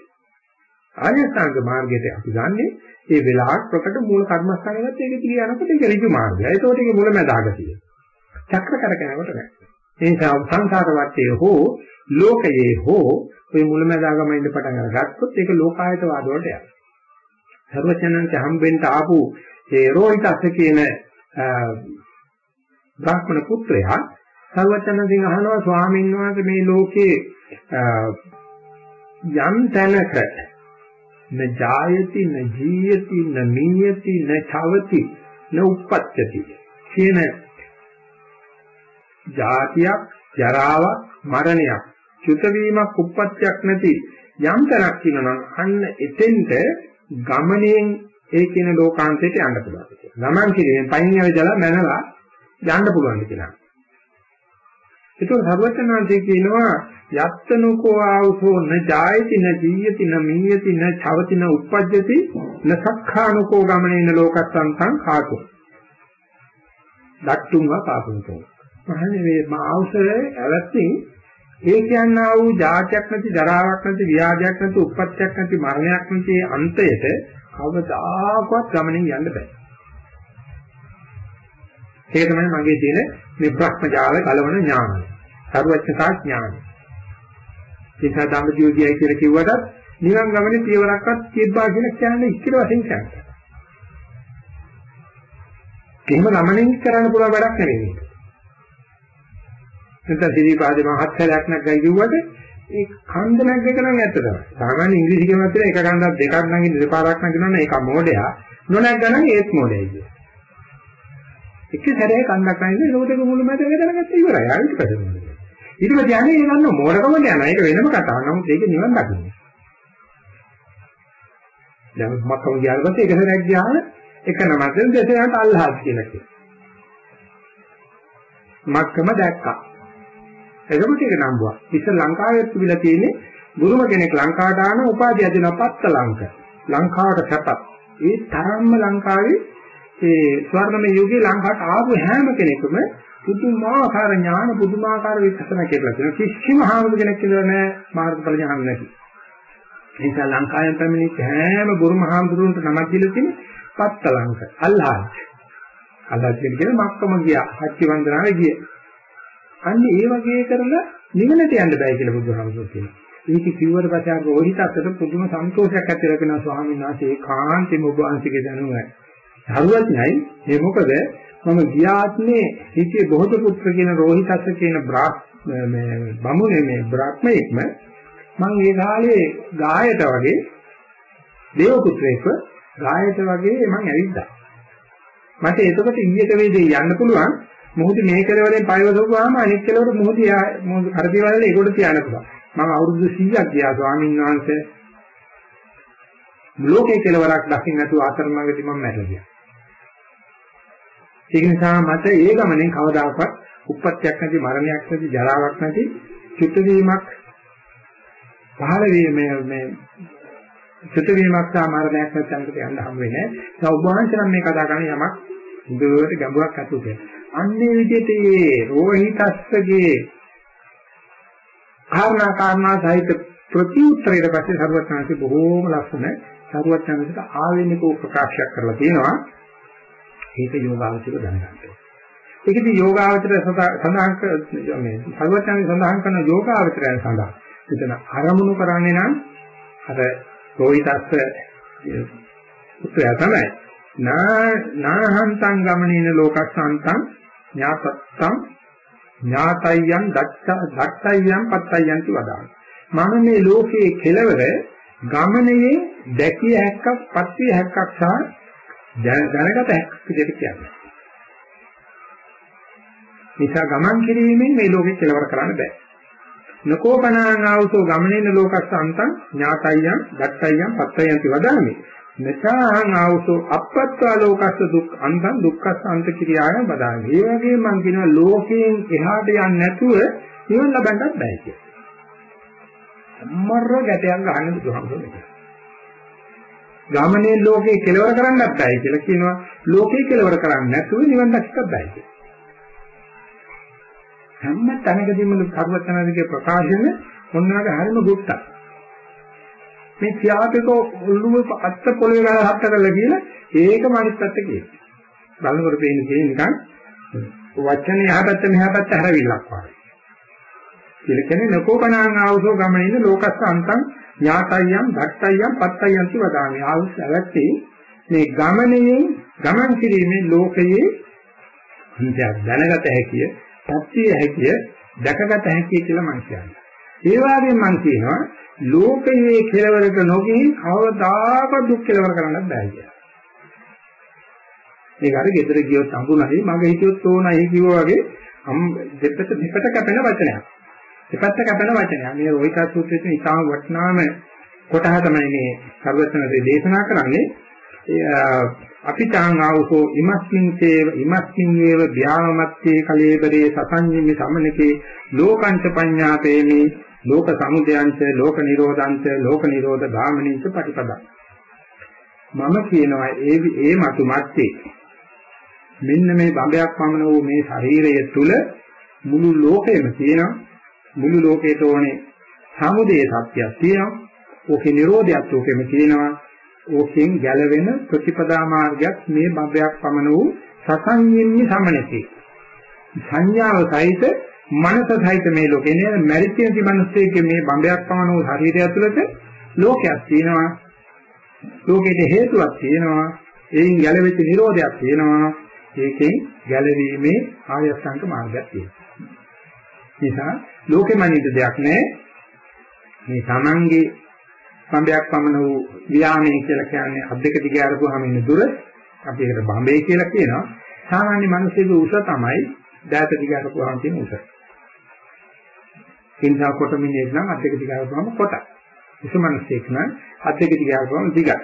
ආර්ය අෂ්ටාංග මාර්ගයට අපි ගන්නේ ඒ වෙලාවට ප්‍රකට මූල කර්මස්ථානයත් ඒක දිගේ යනකොට ඒක ඍජු මාර්ගය. ඒකෝට ඒක මුල මැදාගතිය. චක්‍ර කරකැනවට නැහැ. ඒ නිසා සංසාර වටේ හෝ ලෝකයේ හෝ ওই මුල මැදාගම ඉඳ පටන් අරගත්තොත් ඒක ලෝකායත වාද වලට යනවා. සර්වචනන්ත හම්බෙන්න ආපු ඒ රෝහිතස්ස කියන බ්‍රාහ්මණ පුත්‍රයා සර්වචනන්ගෙන් අහනවා ස්වාමීන් වහන්සේ මේ ලෝකේ යම් තැනක න ජායති න ජීයති න මීයති න චවති න උප්පච්චති කියන ජාතියක් ජරාවක් මරණයක් චුත වීමක් උප්පත්තියක් නැති යම් තැනක් කියනවා අන්න එතෙන්ට ගමණයෙන් ඒ කියන ලෝකාන්තයට යන්න පුළුවන් කියලා. ගමන් කිරීමෙන් පයින් ඇවිදලා මැනලා යන්න පුළුවන් කියලා. ඒක සර්වඥාන්සේ කියනවා යත්තනකෝ ආවසෝ න ජායති න ජීයති න මීයති න චවති න උප්පජ්ජති න සක්ඛානකෝ ගමනේන ලෝකස්සන්තං කාතෝ. දක්තුම්වා පාපුන්තෝ. මහන්නේ මේ මාවසරේ ඇවැත්තින් ඒ කියනා වූ ජාතියක් නැති ජරාවක් නැති ව්‍යාධියක් නැති උප්පත්තියක් නැති මරණයක් නැති අන්තයට කවදාකවත් ගමනින් යන්න බෑ. ඒක තමයි මගේ තියෙන මේ භ්‍රමජාල කලවන ඥානය. සර්වඥතා ඥානය. ඒක ධම්මජීවිතයයි කියලා කිව්වටත් නිවන් ගමනේ පියවරක්වත් තියබ්බා කියලා කියන්නේ ඉස්තර වශයෙන් කියන්නේ. එහෙම ගමනින් කරන්න පුළුවන් වැඩක් නෙවෙයි. නැත්නම් සිරිපාදේ මහත්සලයක් නැග්ගයි කිව්වට ඒ කන්ද නැග්ග එක නම් ඇත්ත තමයි. සාමාන්‍ය ඉංග්‍රීසි කියනවා කියලා එක කන්දක් දෙකක් නැගින් දෙපාරක් නැගිනවනේ ඒක මොඩයා. නොනැග්ගනම් ඒත් මොඩයයි කිය. එක සැරේ කන්දක් නැගින්නේ ඒකට මුළු මැද වෙදරගත්ත ඉවරයි. ආයෙත් පැදෙනවා. ඊට පස්සේ යන්නේ ඒ ගන්න මෝඩකම යනවා. ඒක වෙනම කතාවක්. නමුත් ඒක නිවන් දකින්න. දැන් මක්කම ගියාට පස්සේ එක සැරයක් ගියාම එක නමතෙන් දෙසරට අල්හස් කියලා කියනවා. මක්කම දැක්කා. එතකොට ඒක නම්බුවා. ඉතින් ලංකාවේ තිබිලා තියෙන්නේ ගුරුම කෙනෙක් ලංකාවට ආන උපාධිය දෙන පත්ත ලංක. ලංකාවට කැපත්. ඒ තරම්ම ලංකාවේ ඒ ස්වර්ණමය යුගයේ ලංකාවට ආපු හැම කෙනෙකුම පුදුමාකාර ඥාන පුදුමාකාර විකසන කියලා තියෙනවා. කිසිම හාමුදුර කෙනෙක් කියලා නෑ මාර්ගඵල ඥාන නැති. ඒ නිසා ලංකාවෙන් පැමිණිච්ච හැම බුරුම හාමුදුරුවන්ට නමක් දීලා තියෙන්නේ පත්ත ලංක. අල්ලාහ්. අල්ලාහ් කියන්නේ මක්කම ගියා. හච්චි වන්දනාවේ ගියා. අන්න ඒ වගේ කරලා නිවනට යන්න බෑ කියලා බුදුහාමුදුරුවෝ කියනවා. ඒක කිව්වට පස්සේ අර රෝහිත අතට පුදුම සන්තෝෂයක් ඇති වෙනවා ස්වාමීන් වහන්සේ ඒ කාන්තේම ඔබ වහන්සේගේ දැනුම. හරුවත්යි ඒ මොකද මම ගියාත්නේ හිතේ බොහෝත පුත්‍ර කියන රෝහිතස්ස කියන මේ බමුණේ මේ බ්‍රහ්මයෙක්ම මම ඒ කාලේ ගායත වගේ දේව පුත්‍රයෙක්ව ගායත වගේ මම ඇවිද්දා. මට එතකොට ඊයක වේදේ යන්න පුළුවන් මොහොත මේ කෙලවරෙන් පයවසුවාම අනිත් කෙලවර මොහොත මොහොත කරදිවලේ ඒකට තියන්න පුළුවන්. මම අවුරුදු 100ක් ගියා ස්වාමීන් වහන්සේ ලෝකේ කෙලවරක් දකින්න නැතුව අතරමඟදී මම මැරලා ගියා. ඒක නිසා මට ඒ ගමනෙන් කවදාකවත් උප්පත්තියක් නැති මරණයක් නැති ජරාවක් නැති චුත වීමක් පහළ වීමේ මේ චුත වීමක් සහ මරණයක් නැති අන්තයට යන්න හම් වෙන්නේ නැහැ. ඒ උභාංශනම් මේ කතා කරන යමක් දුරට ගැඹුරක් ඇතුළේ. අන්නේ විදිහට මේ රෝහිතස්සගේ කාරණා කාරණා සහිත ප්‍රතිඋත්තරයට පස්සේ සරුවචනාංශي බොහෝම ලස්සන සරුවචනාංශික ආවේනික ප්‍රකාශයක් කරලා තියෙනවා. ඒක යෝගාවචර දැනගන්න. ඒකදී යෝගාවචර සඳහන් කර මේ සර්වඥයන් සඳහන් කරන යෝගාවචරයන් සඳහා එතන අරමුණු කරන්නේ නම් අර රෝහිතස්ස උත්‍රය තමයි. නා නාහන්තං ගමනේන ලෝකස්සන්තං ඥාතත්තං ඥාතයයන් දත්තයයන් පත්තයන්ති වදාන. මම මේ ලෝකයේ කෙලවර ගමනේ දැකිය හැක්කක් පත්විය හැක්කක් සහ දැනගත හැකි විදිහට කියන්නේ. නිසා ගමන් කිරීමෙන් මේ ලෝකේ කෙලවර කරන්න බෑ. නකෝපනාං ආවසෝ ගමනේන ලෝකස්සන්තං ඥාතයයන් දත්තයයන් පත්තයන්ති වදාමි. නසාං ආවසෝ අපත්වා ලෝකස්ස දුක් අන්තං දුක්ඛස්ස අන්ත කිරියාය වදාමි. ඒ වගේ මම කියනවා ලෝකයෙන් එහාට යන්නේ නැතුව නිවන ලබන්නත් බෑ කියලා. අම්මර ගැටයක් ගන්න බුදුහාමුදුරුවෝ. ගාමනේ ලෝකේ කෙලවර කරන්නත් බෑ කියලා කියනවා. ලෝකේ කෙලවර කරන්නේ නැතුව නිවන් දක්කත් බෑ කියලා. හැම තැනකදීම සර්වඥාධිකේ ප්‍රකාශන මොනවාගේ හරිම දුක්ඛ. මේ ත්‍යාගක ඔළුව අත්ත පොළවේ ගාලා හත්ත කරලා කියලා ඒකම අනිත් පැත්ත කියනවා. බලනකොට පේන්නේ තියෙන නිකන් වචනේ යහපැත්ත මෙහාපැත්ත හැරවිල්ලක් වගේ. කියලා කියන්නේ නකෝපනාං ආවසෝ ගමනින ලෝකස්ස අන්තං ඥාතයයන් ධට්ටයයන් පත්තයන්ති වදාමි. ආවස් ඇලැත්තේ මේ ගමනේ ගමන් කිරීමේ ලෝකයේ අන්තයක් දැනගත හැකිය සත්‍යය හැකිය දැකගත හැකිය කියලා මම කියන්නේ. ඒ වගේම මම කියනවා ලෝකයේ කෙලවරක නොගින් කවදාකවත් දුක් කෙලවර කරන්නත් බෑ කියලා. ඒක හරි ගෙදර ගියොත් අඳුනයි මගේ හිතියොත් ඕනයි කිව්වා වගේ දෙපැත්ත දෙපැත්ත කැපෙන වචනයක්. දෙපැත්ත කැපෙන වචනයක්. මේ රෝහිත සූත්‍රයේ ඉතාම වටිනාම කොටහ තමයි මේ සර්වඥ දේශනා කරන්නේ. අපිටාං ආවසෝ ඉමස්මින් තේව ඉමස්මින් වේව ව්‍යාමත්තේ කලේබරේ සසංඤිමි සමනකේ ලෝකංච පඤ්ඤාතේමි ලෝක සමුදයංච ලෝක නිරෝධංච ලෝක නිරෝධ ගාමිනීච ප්‍රතිපදා. මම කියනවා ඒ ඒ මතු මැත්තේ මෙන්න මේ බඹයක් පමණ වූ මේ ශරීරය තුල මුළු ලෝකෙම තියෙනවා. මුළු ලෝකයට ඕනේ සමුදය සත්‍යයක් තියෙනවා. ඕකේ නිරෝධයක් ඕකෙම තියෙනවා. ඕකෙන් ගැලවෙන ප්‍රතිපදා මාර්ගයක් මේ බබයක් පමණ වූ සසංයෙන්නේ සමනති. සංඥාව සහිත මනස සහිත මේ ලෝකේ නේද මැරිච්ච නැති මිනිස්සෙක්ගේ මේ බඹයක් පමණ වූ ශරීරය ඇතුළත ලෝකයක් තියෙනවා. ලෝකෙට හේතුවක් තියෙනවා. එයින් ගැලවෙච්ච නිරෝධයක් තියෙනවා. ඒකෙන් ගැලවීමේ ආයස්සංක මාර්ගයක් තියෙනවා. නිසා ලෝකෙ මනිත දෙයක් නැහැ. මේ තමන්ගේ බම්බයක් පමණ වූ ව්‍යාමයේ කියලා කියන්නේ අත් දෙක දිග අරපුවාම ඉන්න දුර අපි ඒකට බම්බේ කියලා කියනවා. සාමාන්‍ය මිනිස්සුගේ උස තමයි දෑත දිග අරපුවාම තියෙන උස. කින්සා කොට මිනිහෙක් නම් අත් දෙක දිග අරපුවාම කොටයි. උස මිනිස්සෙක් නම් අත් දෙක දිග අරපුවාම දිගයි.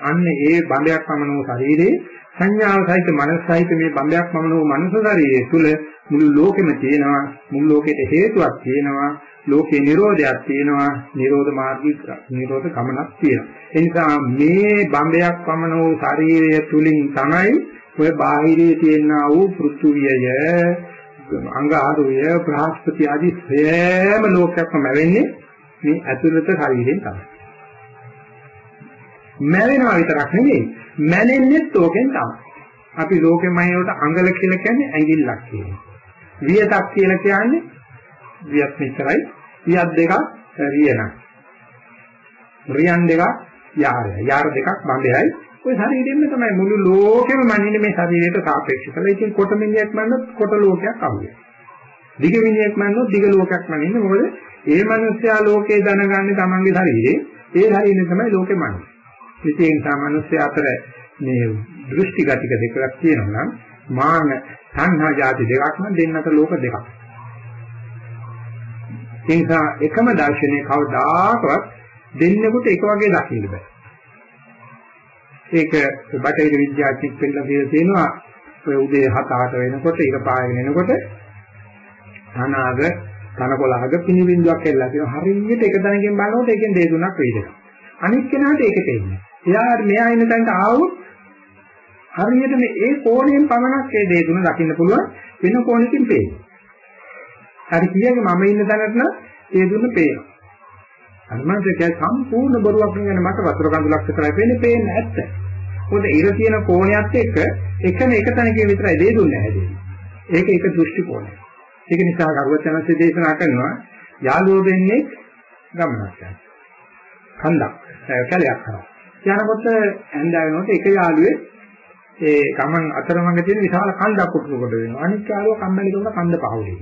අන්න ඒ බම්බයක් පමණ වූ ශරීරේ සංඥාව සහිත මනස සහිත මේ බම්බයක් පමණ වූ මනුෂ්‍ය ශරීරය තුළ මුළු ලෝකෙම තියෙනවා මුළු ලෝකෙට හේතුවක් තියෙනවා ලෝකේ නිරෝධයක් තියෙනවා නිරෝධ මාර්ගික නිරෝධ ගමනක් තියෙනවා ඒ නිසා මේ බඹයක් පමණ වූ ශරීරය තුලින් තමයි ඔය බාහිරයේ තියෙනා වූ පෘථුවියය අංගාරුය බ්‍රහස්පති ආදී සෑම ලෝකයක්ම ලැබෙන්නේ මේ ඇතුළත ශරීරයෙන් තමයි. මැවෙනවා විතරක් නෙමෙයි මැනෙන්නෙත් ඕකෙන් තමයි. අපි ලෝකෙමයිනට අඟල කියලා කියන්නේ ඇඟිල්ලක් කියනවා වියතක් කියලා කියන්නේ වියත් මෙච්චරයි. වියත් දෙකක් රියනක්. රියන් දෙකක් යාරය යාර දෙකක් බඹයයි. ඔය ශරීරෙන්න තමයි මුළු ලෝකෙම මනින්නේ මේ ශරීරයට සාපේක්ෂව ඒකෙන් කොට මිනිහෙක් මන්නොත් කොට ලෝකයක් අහුවේ දිග මිනිහෙක් මන්නොත් දිග ලෝකයක් මනින්නේ. මොකද ඒ මිනිස්යා ලෝකේ දැනගන්නේ Tamange ශරීරේ. ඒ ශරීරෙන් තමයි ලෝකෙ මනින්නේ ඉතින් ඒ මිනිස්යා අතර මේ දෘෂ්ටි ගතික දෙකක් තියෙනවා නම් මාන සංහා જાති දෙකක් නම් දෙන්නට ලෝක දෙකක්. ඒ නිසා එකම දර්ශනය කවදාකවත් දෙන්නෙකුට එක වගේ දකින්න බෑ. ඒක බටහිර විද්‍යාඥයෙක් පෙන්නලා කියලා තියෙනවා ඔය උදේ 7-8 වෙනකොට ඉර පායගෙන එනකොට අනාග තනකොළහක පිනිබින්දුවක් එල්ලලා තියෙනවා හරියට එක තැනකින් බලනකොට ඒකෙන් දෙය තුනක් වේදෙනවා අනිත් කෙනාට ඒක තේින්නේ එයා මෙයා ඉන්න තැනට ආවොත් හරියට මේ ඒ කෝණයෙන් පමණක් ඒ දේ තුන දකින්න පුළුවන් වෙන කෝණකින් පේන්නේ. හරි කියන්නේ මම ඉන්න තැනට නම් ඒ දුන්න පේනවා. අනුමත කිය සම්පූර්ණ බොරුවක් නෙවෙයි මට වතුර කඳුලක් විතරයි පේන්නේ පේන්නේ ඇත්ත. මොකද ඉර තියෙන කෝණයත් එක්ක එකම එක තැනකින් විතරයි දේ දුන්නේ හැදෙන්නේ. ඒක එක දෘෂ්ටි කෝණයක්. ඒක නිසා කරුවචනසේ දේශනා කරනවා යාළුවෝ දෙන්නේ ගමනක් යනවා. කන්දක් කැලයක් කරා. යනකොට ඇඳාවෙනකොට එක යාළුවේ ඒ ගමන් අතරමඟ තියෙන විශාල කන්දක් උඩුකොට වෙනවා. අනිත් කාලෝ කම්මැලි කරන කන්ද පහුවේ.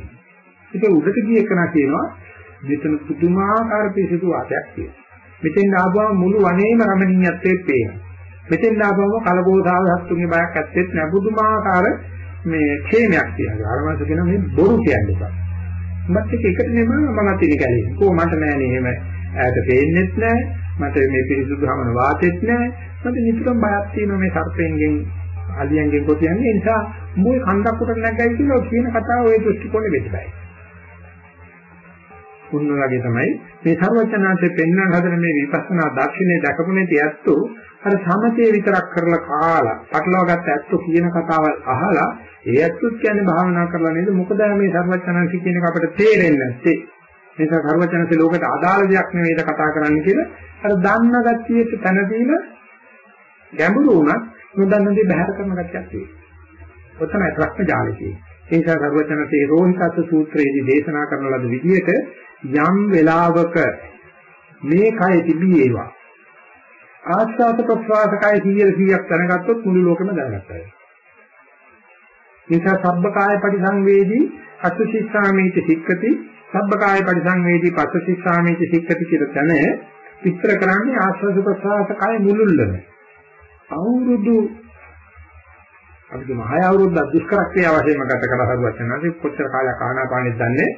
ඒක උඩට ගිය එකනා කියනවා මෙතන පුදුමාකාර පිසිදු වාතයක් තියෙනවා. මෙතෙන් ආවම මුළු වනයේම රමණීයත්වයේ පේනවා. මෙතෙන් ආවම කලබෝධාව සත්තුන්ගේ බයක් ඇත්තෙත් නෑ පුදුමාකාර මේ ക്ഷേමයක් තියනවා. අර මාස කියන මේ බොරු කියන්නේ බා. මත් එක එකට නෙම මමත් ඉන්නේ කැලේ. කො මට නෑනේ එහෙම ඈත පේන්නෙත් නෑ. මට මේ පිරිසුදු හමන වාතෙත් නෑ. මට නිතරම බයක් තියෙනවා මේ සර්පෙන්ගෙන් අලියන්ගෙන් කොටියන්නේ. ඒ නිසා මොයි කන්දක් උඩ නැගයි කියලා කියන කතාව ඔය දෘෂ්ටි කොනේ වෙන්න බෑ. උන්න වගේ තමයි මේ සර්වඥාන්සේ පෙන්වන හදන මේ විපස්සනා දර්ශනය දැකපු නැති ඇත්තෝ අර සමතේ විතරක් කරලා කාලා පටලවාගත්ත ඇත්තෝ කියන කතාවල් අහලා ඒ ඇත්තොත් කියන්නේ භාවනා කරලා නේද මොකද මේ සර්වඥාන්සේ කියන එක අපිට තේරෙන්නේ නැත්තේ මේක සර්වඥාන්සේ ලෝකයට අදාළ දෙයක් නෙවෙයිද කතා කරන්නේ කියලා අර දන්න ගැතියට තන දීලා ගැඹුරු වුණත් නොදන්න දේ බහැර කරන ගැතියක් තියෙනවා. ඔතනයි ප්‍රශ්න ජාලේ තියෙන්නේ. ඒ නිසා සර්වඥාන්සේ රෝහිතත් සූත්‍රයේදී දේශනා කරන ලද විදිහට යම් වෙලාවක මේ කය තිබීවා ආස්වාද ප්‍රසවාස කය 100ක් දැනගත්තොත් මුළු ලෝකෙම දැනගත්තා. නිසා සබ්බකාය පරිසංවේදී අසුචිස්සාමීති සික්කති සබ්බකාය පරිසංවේදී පසුචිස්සාමීති සික්කති කියලා තැන විස්තර කරන්නේ ආස්වාද ප්‍රසවාස කය මුළුල්ලම. අවුරුදු අපි කියමු 6 අවුරුද්දක් දුෂ්කර ක්‍රියා වශයෙන්ම ගත කරලා හරුවත් නැති කොච්චර කාලයක් ආනාපානෙත් දන්නේ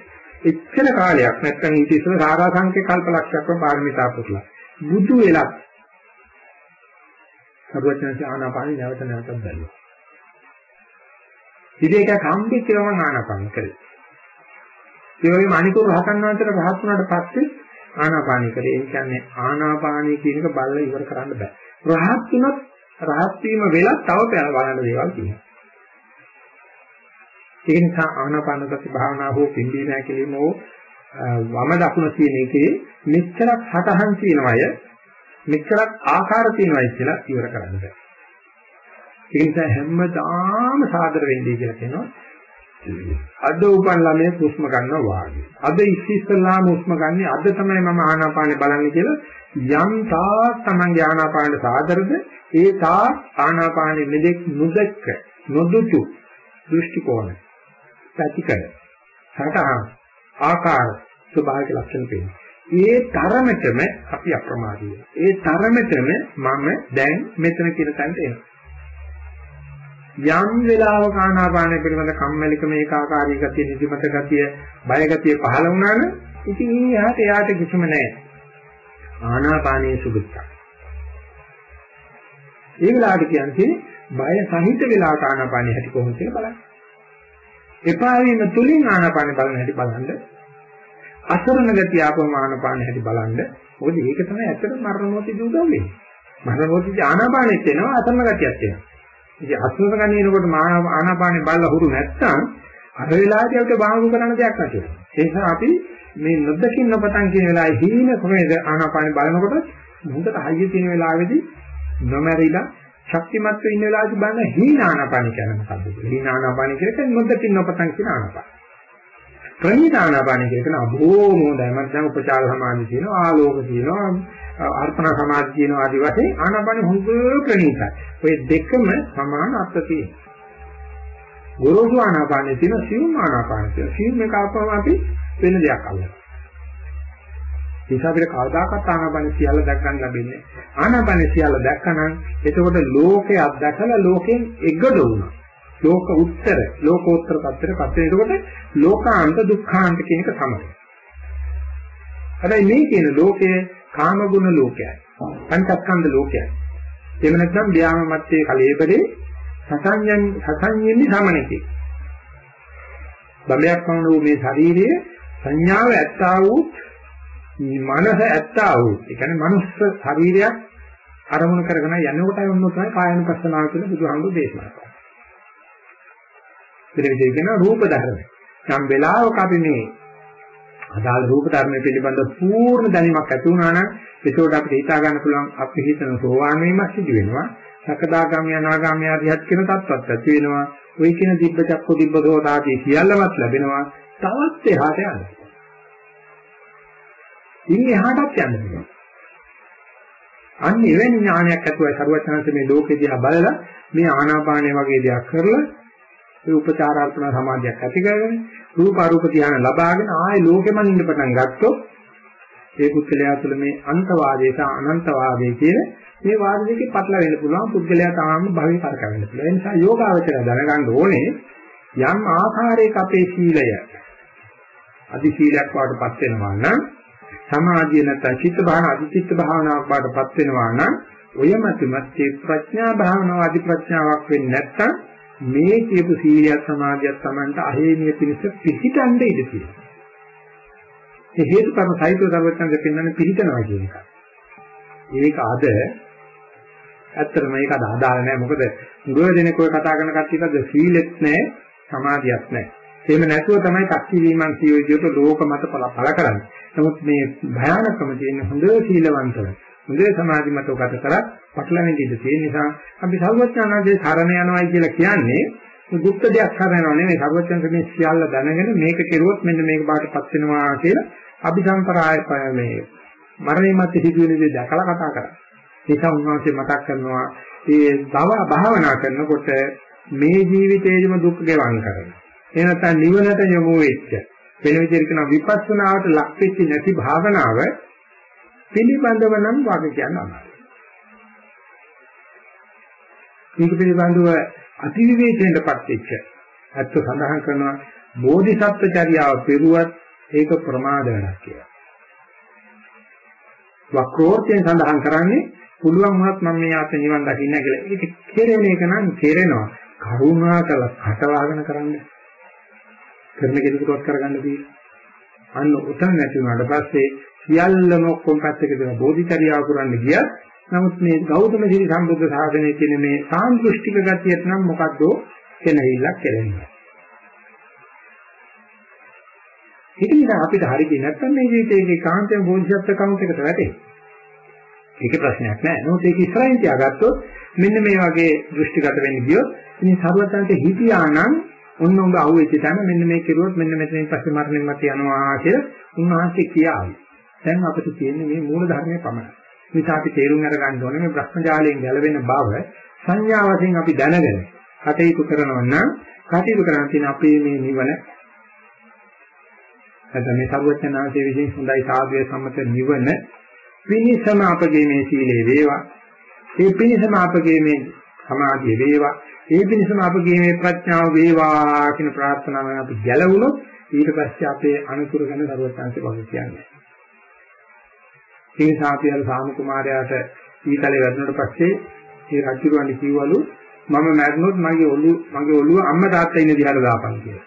එච්චර කාලයක් නැත්නම් ඊට ඉස්සර සාරා සංකේ කල්පලක්ෂයක්ම පාරමිතා පුරලා බුදු වෙලත් සරුවචනසේ ආනාපානෙ නැවත නැවතත් බැලුවා. ඉතින් ඒක කම්බිච්ච ගමන් ආනාපාන කරේ. ඒ වගේම අනිකුරු රහතන් වහන්සේට රහත් වුණාට පස්සේ ආනාපානි කරේ. ඒ කියන්නේ ආනාපානි කියන එක බල්ල ඉවර කරන්න බෑ. රහත් වුණත් රහත් වීම වෙලත් තව බලන්න දේවල් තියෙනවා. ඒ නිසා ආනාපානසති භාවනා හෝ පිම්බීම හැකිලිම හෝ වම දකුණ කියන එකේ මෙච්චරක් හතහන් තියෙනවය මෙච්චරක් ආකාර තියෙනවයි කියලා ඉවර කරන්න බෑ. ඒ නිසා හැමදාම සාදර වෙන්නේ කියලා කියනවා. අද උපන් ළමයේ හුස්ම ගන්නවා වාගේ. අද ඉස්සෙල්ලාම හුස්ම ගන්නේ අද තමයි මම ආනාපානේ බලන්නේ කියලා යම් තාක් Taman ආනාපානට සාදරද ඒ තාක් ආනාපානේ මෙදෙක් නොදැක්ක නොදුතු දෘෂ්ටි කෝණ පැතිකඩ සටහන් ආකාර ස්වභාවික ලක්ෂණ පේනවා. ඒ තරමටම අපි අප්‍රමාදී ඒ තරමටම මම දැන් මෙතන කියන තැනට එනවා. යම් වෙලාවක ආනාපානය පිළිබඳ කම්මැලිකම ඒකාකාරී ගතිය නිදිමත ගතිය බය ගතිය පහළ වුණා නම් ඉතින් ඊහාට එයාට කිසිම නැහැ. ආනාපානයේ සුදුක්ක. ඒ වෙලාවට කියන්නේ බය සහිත වෙලාවට ආනාපානය හැටි කොහොමද කියලා බලන්න. එපා වීම තුලින් ආනාපාන බලන හැටි බලන්න. අසරණ ගතිය ආපම ආනාපාන හැටි බලන්න. මොකද ඒක තමයි ඇත්තට මරණ මොහොතදී උදව් වෙන්නේ. මරණ මොහොතදී ආනාපානෙත් එනවා අසරණ ගතියක් එනවා. ඉතින් අසරණ ගන්නේ එනකොට ආනාපානෙ බලලා හුරු නැත්තම් අර වෙලාවදී අපිට බාහුව කරන්න දෙයක් නැති වෙනවා. ඒ නිසා අපි මේ නොදකින් නොපතන් කියන වෙලාවේ හීන කොහේද ආනාපානෙ බලනකොට හොඳට හයිය තියෙන වෙලාවේදී නොමැරිලා ශක්තිමත් වෙන්න වෙලාවදී බලන හීනානාපාන කියන්නේ මොකද්ද? හීනානාපාන කියන්නේ නොදකින් නොපතන් කියන ආනාපාන. ප්‍රණීතානාපාන කියන අභෝමෝදය මම දැන් උපචාර සමාධි තියෙනවා ආලෝක තියෙනවා අර්පණ සමාධි තියෙනවා ආදි වශයෙන් ආනාපාන හොඳ ප්‍රණීතයි. ඔය දෙකම සමාන අර්ථ තියෙනවා. ගොරෝසු ආනාපානේ තියෙන සිවුම් ආනාපාන තියෙන සිවුම් එක අපම අපි වෙන දෙයක් අල්ලනවා. ඒක අපිට කවදාකවත් ආනාපාන සියල්ල දැක් ගන්න ලැබෙන්නේ. ආනාපාන සියල්ල දැක්කනම් එතකොට ලෝකේ අත්දැකලා ලෝකෙන් එගොඩ වුණා. ලෝක උත්තර, ලෝකෝත්තර tattර පස්සේ එතකොට ලෝකාන්ත දුක්ඛාන්ත කියන එක තමයි. හැබැයි මේ කියන ලෝකය කාම ගුණ ලෝකයයි. පංචස්කන්ධ ලෝකයයි. එහෙම නැත්නම් ව්‍යාම මත්තේ කලේබරේ සසඤ්ඤන් සසඤ්ඤෙන්නේ සමනකේ. බඹයක් වුණ මේ ශරීරයේ සංඥාව ඇත්තා වූ මනස ඇත්තා වූ ඒ කියන්නේ මනුස්ස ශරීරයක් අරමුණු කරගෙන යනකොටයි ඔන්න තමයි කායනුපස්සනාව කියලා බුදුහාමුදුරු දේශනා කරන්නේ. ඊට විදිහට කියන රූප ධර්ම. නම් වෙලාවක අපි මේ අදාළ රූප ධර්මයේ පිළිබඳ පූර්ණ දැනීමක් ඇති වුණා නම් ඒකෝට අපිට හිතා ගන්න පුළුවන් අපි හිතන සෝවාන් වීමක් සිදු වෙනවා. සකදාගාමී අනාගාමී ආදියත් කියන තත්ත්වත් ඇති වෙනවා. ওই කියන දිබ්බ චක්ක දිබ්බ දෝදාදී සියල්ලමත් ලැබෙනවා. තවත් එහාට යනවා. ඉන්නේ එහාටත් යන්න පුළුවන්. අන්න එවැනි ඥානයක් ඇතුවයි සරුවචනන්ත මේ ලෝකෙ දිහා බලලා මේ ආනාපානය වගේ දෙයක් කරලා ඒ උපචාරාර්පණ සමාධියක් ඇති කරගෙන රූප අරූප ධ්‍යාන ලබාගෙන ආයේ ලෝකෙම ඉන්න පටන් ගත්තොත් ඒ පුද්ගලයා තුළ මේ අන්තවාදයේ සහ අනන්තවාදයේ කියන මේ වාද දෙකේ පටල වෙන්න පුළුවන් පුද්ගලයා තාම භවී කරකවෙන්න පුළුවන්. ඒ නිසා යෝගාවචරය දැනගන්න ඕනේ යම් ආකාරයක අපේ සීලය අදි සීලයක් වඩපත් වෙනවා නම් සමාධිය නැත්නම් චිත්ත භාවන අදි චිත්ත භාවනාවක් වඩපත් වෙනවා නම් ඔය මතමත් ප්‍රඥා භාවනාව අදි ප්‍රඥාවක් වෙන්නේ නැත්නම් මේ කියපු සීලියක් සමාධියක් Tamanට අහේනිය පිණිස පිහිටන්න ඉඩ තියෙනවා. ඒ හේතුකම සහිතව දරුවචන්ද පෙන්වන්නේ පිළිතනවා කියන එක. ඒක අද ඇත්තටම මේක අදාළ නැහැ මොකද ගොඩ දෙනෙක් ඔය කතා කරන කට්ටියකද සීලෙත් නැහැ සමාධියක් නැහැ. එහෙම නැතුව තමයි 탁ති වීමන් සිය විදියට ලෝක මත පළ කරන්නේ. නමුත් මේ භයානකම තියෙන හොඳ සීලවන්තව හොඳ සමාධිමත්ව ගත කරත් පටලැවෙන්න ඉඩ තියෙන නිසා අපි සර්වඥාන්සේ සරණ යනවායි කියලා කියන්නේ දුක්ඛ දෙයක් කරනව නෙමෙයි සර්වඥාන්සේ මේ සියල්ල දැනගෙන මේක කෙරුවොත් මෙන්න මේක බාටපත් වෙනවා කියලා අභිසම්ප්‍රාය මේ මරණය මත සිදුවෙන දේ දැකලා කතා කරා. ඒක උන්වහන්සේ මතක් කරනවා මේ තව භාවනා කරනකොට මේ ජීවිතේදිම දුක් ගෙවම් කරනවා. එහෙම නැත්නම් නිවනට යොමු වෙච්ච වෙන විදිහට කියන විපස්සනාවට ලක් වෙච්ච නැති භාවනාව පිළිබඳව නම් වාගේ කියන්න අමාරුයි. මේක පිළිබඳව අතිවිවේචයෙන්ටපත් වෙච්ච අත්ව සඳහන් කරනවා බෝධිසත්ව චර්යාව පෙරුවත් ඒක ප්‍රමාද වෙනක් කියලා. වක්‍රෝත්යෙන් සඳහන් කරන්නේ පුළුවන් වුණත් මම මේ ආත නිවන් දකින්න කියලා. ඒක කෙරෙන එක නම් කෙරෙනවා. කරුණා කළ කටවාගෙන කරන්නේ. කරන කෙනෙකුටවත් කරගන්න තියෙන්නේ. අන්න උතන නැති වුණාට පස්සේ සියල්ලම ඔක්කොම පැත්තක දාලා බෝධිචර්යාව කරන්න ගියත් නමුත් මේ ගෞතම සීල සම්බුද්ධ ශාසනය කියන මේ සාන්දෘෂ්ටික ගතියට නම් මොකද්ද කෙනෙහිල්ලක් කෙරෙන්නේ. ඒක නිසා අපිට හරියන්නේ නැත්නම් මේ ජීවිතයේ කාන්තේ බෝධිසත්ව කවුන්ට් එකට වැටේ. ඒක ප්‍රශ්නයක් නෑ. නමුත් ඒක ඉස්සරහින් තියාගත්තොත් මෙන්න මේ වගේ දෘෂ්ටිගත වෙන්න ගියොත් ඉතින් සර්වතන්ට හිතියා නම් ඔන්න උඹ අහුවෙච්ච තැන මෙන්න මේ කෙරුවොත් මෙන්න මෙතනින් පස්සේ මරණයන් මත යනවා කියලා උන්වහන්සේ කියාවි. දැන් අපිට තියෙන්නේ මේ මූල ධර්මයේ පමණයි. නිසා අපි තේරුම් අරගන්න ඕනේ මේ භ්‍රමජාලයෙන් ගැලවෙන බව සංඥා වශයෙන් අපි දැනගෙන කටයුතු කරනවා නම් කටයුතු කරන තියෙන අපේ මේ නිවන නැත්නම් මේ සර්වඥාන්සේ විසින් හොඳයි සාධුවේ සම්මත නිවන පිනිසම අපගේ මේ සීලේ වේවා ඒ පිනිසම අපගේ මේ සමාධිය වේවා ඒ පිණිසම අපගේ මේ ප්‍රඥාව වේවා කියන ප්‍රාර්ථනාවෙන් අපි ගැලවුණොත් ඊට පස්සේ අපේ අනුතුරු ගැන දරුවත්ංශ වගේ කියන්නේ. ඒ නිසා අපි අර සාම කුමාරයාට ඊතලේ වැදුනට පස්සේ ඒ රජුරවනි කිව්වලු මම මැරුණොත් මගේ ඔළුව මගේ ඔළුව අම්මා තාත්තා ඉන්න දිහාට දාපන් කියලා.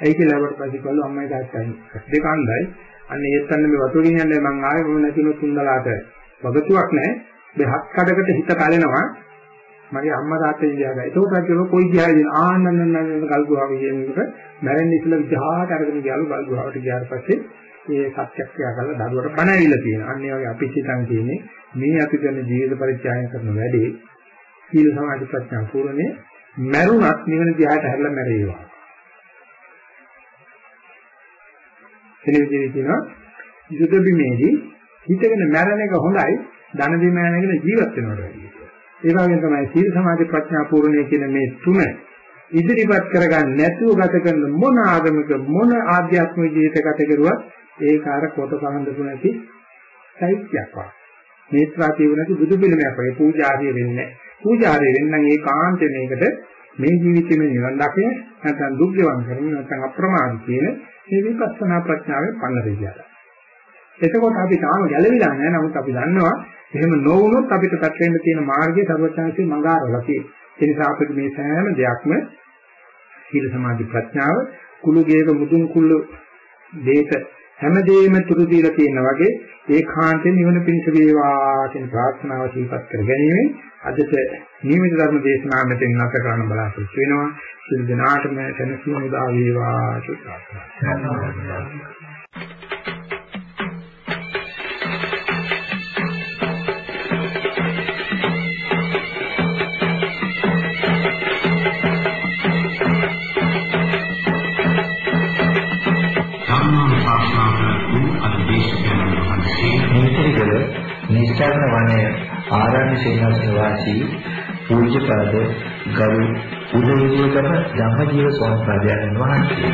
ඒ කියලා වට පස්සේ කළු අම්මයි තාත්තයි දෙක අන්දයි අන්න ඒත්තන්න මේ වතුර ගෙනියන්නේ මං ආවේ මම නැතිනොත් තුන්දලාට වගතුවක් නැහැ. මේ හත් කඩකට හිත කලනවා මගේ අම්මා තාත්තා ඉඳලා ඒකෝට රජුව කොයි දිහාද ආන්නන්නන්න ගල්ගුවාව කියනකොට මැරෙන්න ඉස්සෙල්ලා විජහාට අරගෙන ගියලු ගල්ගුවාවට ගියාට පස්සේ. ඒ සත්‍යක්‍රියා කරලා දරුවට බණ ඇවිල්ලා තියෙනවා. අන්න ඒ වගේ අපි හිතන් තියෙන්නේ මේ අපි කරන ජීවිත පරිත්‍යාගය කරන වැඩේ සීල සමාධි ප්‍රඥා පූර්ණේ මරුණත් නිවන දිහාට හැරලා මැරේවා. එනේ විදිහට කියනවා යුද බිමේදී හිතගෙන මැරෙන එක හොඳයි ධන බිම යනගෙන ජීවත් වෙනවට වැඩිය. ඒ වගේම තමයි සීල සමාධි ප්‍රඥා පූර්ණේ කියන මේ තුන ඉදිරිපත් කරගන්න නැතුව ගත කරන මොන ආගමික මොන ආධ්‍යාත්මික ජීවිත ගත කරුවත් ඒක අර කොට සම්බන්ධු නැති සෛත්‍යයක් වා. මේත්‍රා කියුණාති බුදු පිළිමයක් වගේ පූජාරිය වෙන්නේ පූජාරිය වෙන්නම් ඒකාන්ත මේකට මේ ජීවිතේ නිවන් දකින නැත්නම් දුක් ගෙවන් කරමින් නැත්නම් අප්‍රමාද කියන මේ විපස්සනා ප්‍රඥාවේ පන්නරේ කියලා. එතකොට අපි තාම ගැළවිලා නැහැ. නමුත් අපි දන්නවා එහෙම නොවුනොත් අපිට පැටලෙන්න තියෙන මාර්ගය සර්වඥාන්සේ මඟහරවලා තියෙනවා. ඒ නිසා අපිට මේ සෑම දෙයක්ම සීල සමාධි ප්‍රඥාව කුළු ගේක මුදුන් කුළු දෙක හැමදේම තුරු දීලා තියෙනා වගේ ඒකාන්තයෙන් නිවන පිණිස වේවා කියන ප්‍රාර්ථනාව සිහිපත් කර ගැනීම අදට නියමිත ධර්ම දේශනාව මෙතෙන් නැවත කරන්න බලාපොරොත්තු වෙනවා. සියලු දෙනාටම සැනසීම උදා වේවා කියලා ප්‍රාර්ථනා කරනවා. නිස්සාරණ වනයේ ආරණ්‍ය සේනාසන වාසී පූජ්‍යපද ගරු උදේවිදේකම ධම්මජීව ස්වාමීන් වහන්සේ.